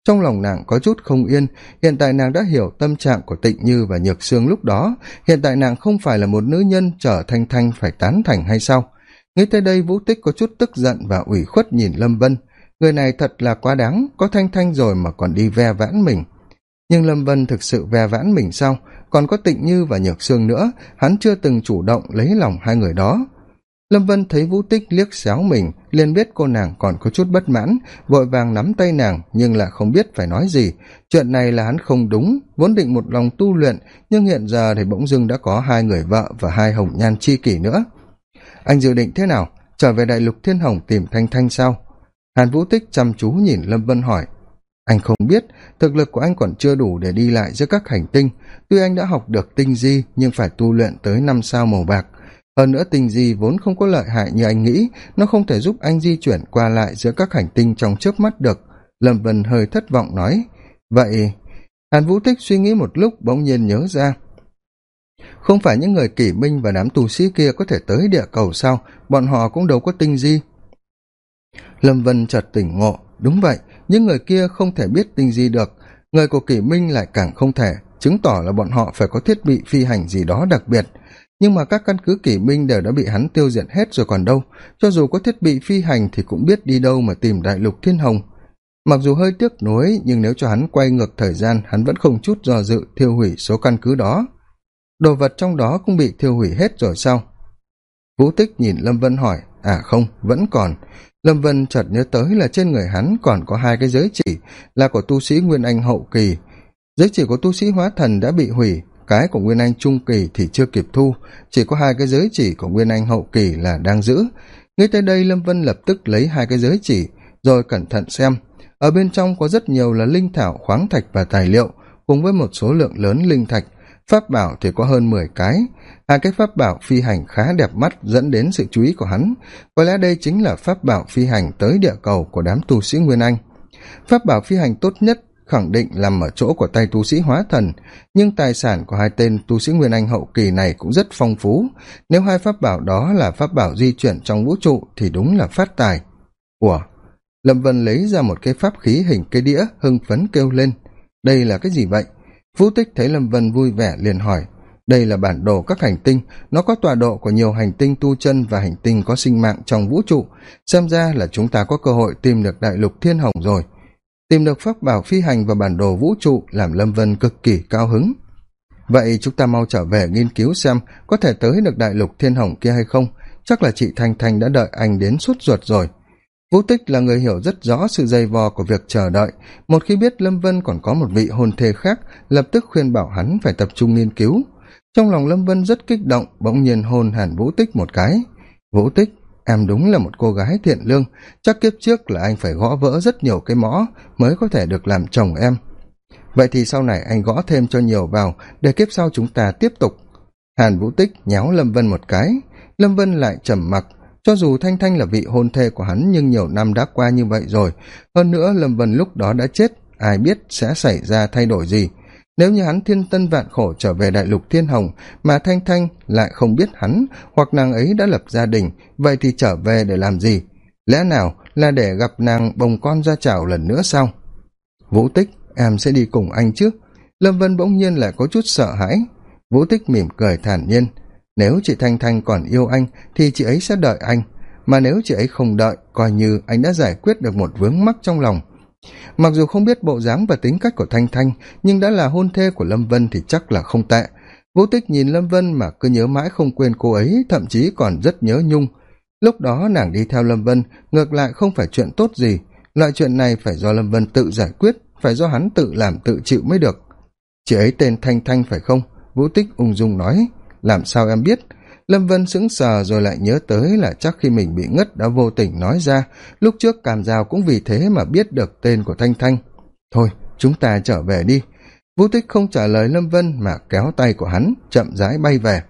Speaker 1: Trong lòng nàng có chút không yên, hiện tại nàng đã hiểu tâm trạng của tịnh như và nhược sương lúc đó. Hiện tại nàng không phải là một nữ nhân chở thanh thanh phải tán thành hay sao? Nghĩ tới đây, vũ tích có chút tức giận và ủy khuất nhìn lâm vân người này thật là quá đáng, có thanh thanh rồi mà còn đi ve vãn mình. Nhưng lâm vân thực sự ve vãn mình sao còn có tịnh như và nhược sương nữa, hắn chưa từng chủ động lấy lòng hai người đó. Lâm vân thấy vũ tích liếc xéo mình, liền biết cô nàng còn có chút bất mãn, vội vàng nắm tay nàng, nhưng lại không biết phải nói gì. Chuyện này là hắn không đúng, vốn định một lòng tu luyện, nhưng hiện giờ thì bỗng dưng đã có hai người vợ và hai hồng nhan chi kỷ nữa. Anh dự định thế nào? Trở về đại lục thiên hồng tìm thanh thanh sao hàn vũ tích chăm chú nhìn lâm vân hỏi, anh không biết, thực lực của anh còn chưa đủ để đi lại giữa các hành tinh. Tuy anh đã học được tinh di, nhưng phải tu luyện tới năm sao màu bạc. Hơn nữa tinh di vốn không có lợi hại như anh nghĩ, nó không thể giúp anh di chuyển qua lại giữa các hành tinh trong chớp mắt được. Lâm vân hơi thất vọng nói, vậy hàn vũ tích suy nghĩ một lúc bỗng nhiên nhớ ra, không phải những người kỷ minh và đám tù sĩ kia có thể tới địa cầu sao? Bọn họ cũng đâu có tinh di lâm vân chợt tỉnh ngộ. Đúng vậy, những người kia không thể biết tinh di được. Người của kỷ minh lại càng không thể chứng tỏ là bọn họ phải có thiết bị phi hành gì đó đặc biệt. Nhưng mà các căn cứ kỷ minh đều đã bị hắn tiêu diệt hết rồi còn đâu. Cho dù có thiết bị phi hành thì cũng biết đi đâu mà tìm đại lục thiên hồng. Mặc dù hơi tiếc nuối, nhưng nếu cho hắn quay ngược thời gian, hắn vẫn không chút do dự thiêu hủy số căn cứ đó. Đồ vật trong đó cũng bị thiêu hủy hết rồi sao? Vũ tích nhìn lâm vân hỏi à không, vẫn còn lâm vân chợt nhớ tới là trên người hắn còn có hai cái giới chỉ, là của tu sĩ nguyên anh hậu kỳ. Giới chỉ của tu sĩ hóa thần đã bị hủy, cái của nguyên anh trung kỳ thì chưa kịp thu, chỉ có hai cái giới chỉ của nguyên anh hậu kỳ là đang giữ. Nghĩ tới đây, lâm vân lập tức lấy hai cái giới chỉ, rồi cẩn thận xem. Ở bên trong có rất nhiều là linh thảo, khoáng thạch và tài liệu, cùng với một số lượng lớn linh thạch. Pháp bảo thì có hơn mười cái hai cái pháp bảo phi hành khá đẹp mắt dẫn đến sự chú ý của hắn. Có lẽ đây chính là pháp bảo phi hành tới địa cầu của đám tu sĩ nguyên anh. Pháp bảo phi hành tốt nhất khẳng định nằm ở chỗ của tay tu sĩ hóa thần, nhưng tài sản của hai tên tu sĩ nguyên anh hậu kỳ này cũng rất phong phú. Nếu hai pháp bảo đó là pháp bảo di chuyển trong vũ trụ thì đúng là phát tài. Ủa? Lâm vân lấy ra một cái pháp khí hình cây đĩa hưng phấn kêu lên. Đây là cái gì vậy? Vũ tích thấy lâm vân vui vẻ liền hỏi đây là bản đồ các hành tinh. Nó có tọa độ của nhiều hành tinh tu chân và hành tinh có sinh mạng trong vũ trụ. Xem ra là chúng ta có cơ hội tìm được đại lục thiên hồng rồi. Tìm được pháp bảo phi hành và bản đồ vũ trụ làm lâm vân cực kỳ cao hứng. Vậy chúng ta mau trở về nghiên cứu xem có thể tới được đại lục thiên hồng kia hay không. Chắc là chị thanh thanh đã đợi anh đến suốt ruột rồi. Vũ tích là người hiểu rất rõ sự dày vò của việc chờ đợi. Một khi biết lâm vân còn có một vị hôn thê khác, lập tức khuyên bảo hắn phải tập trung nghiên cứu trong lòng lâm vân rất kích động, bỗng nhiên hôn hẳn vũ tích một cái. Vũ tích, em đúng là một cô gái thiện lương, chắc kiếp trước là anh phải gõ vỡ rất nhiều cái mõ mới có thể được làm chồng em. Vậy thì sau này anh gõ thêm cho nhiều vào để kiếp sau chúng ta tiếp tục. Hàn vũ tích nhéo lâm vân một cái. Lâm vân lại trầm mặc. Cho dù thanh thanh là vị hôn thê của hắn nhưng nhiều năm đã qua như vậy rồi. Hơn nữa lâm vân lúc đó đã chết, ai biết sẽ xảy ra thay đổi gì nếu như hắn thiên tân vạn khổ trở về đại lục thiên hồng, mà thanh thanh lại không biết hắn hoặc nàng ấy đã lập gia đình, vậy thì trở về để làm gì? Lẽ nào là để gặp nàng bồng con ra chảo lần nữa sao? Vũ tích, em sẽ đi cùng anh chứ lâm vân bỗng nhiên lại có chút sợ hãi. Vũ tích mỉm cười thản nhiên. Nếu chị thanh thanh còn yêu anh, thì chị ấy sẽ đợi anh. Mà nếu chị ấy không đợi, coi như anh đã giải quyết được một vướng mắc trong lòng mặc dù không biết bộ dáng và tính cách của thanh thanh, nhưng đã là hôn thê của lâm vân thì chắc là không tệ. Vũ tích nhìn lâm vân mà cứ nhớ mãi không quên cô ấy, thậm chí còn rất nhớ nhung. Lúc đó nàng đi theo lâm vân, ngược lại không phải chuyện tốt gì. Loại chuyện này phải do lâm vân tự giải quyết, phải do hắn tự làm tự chịu mới được. Chị ấy tên thanh thanh phải không? Vũ tích ung dung nói. Làm sao em biết? Lâm vân sững sờ rồi lại nhớ tới là chắc khi mình bị ngất đã vô tình nói ra, lúc trước càm giao cũng vì thế mà biết được tên của thanh thanh. Thôi, chúng ta trở về đi. Vũ tích không trả lời lâm vân mà kéo tay của hắn, chậm rãi bay về.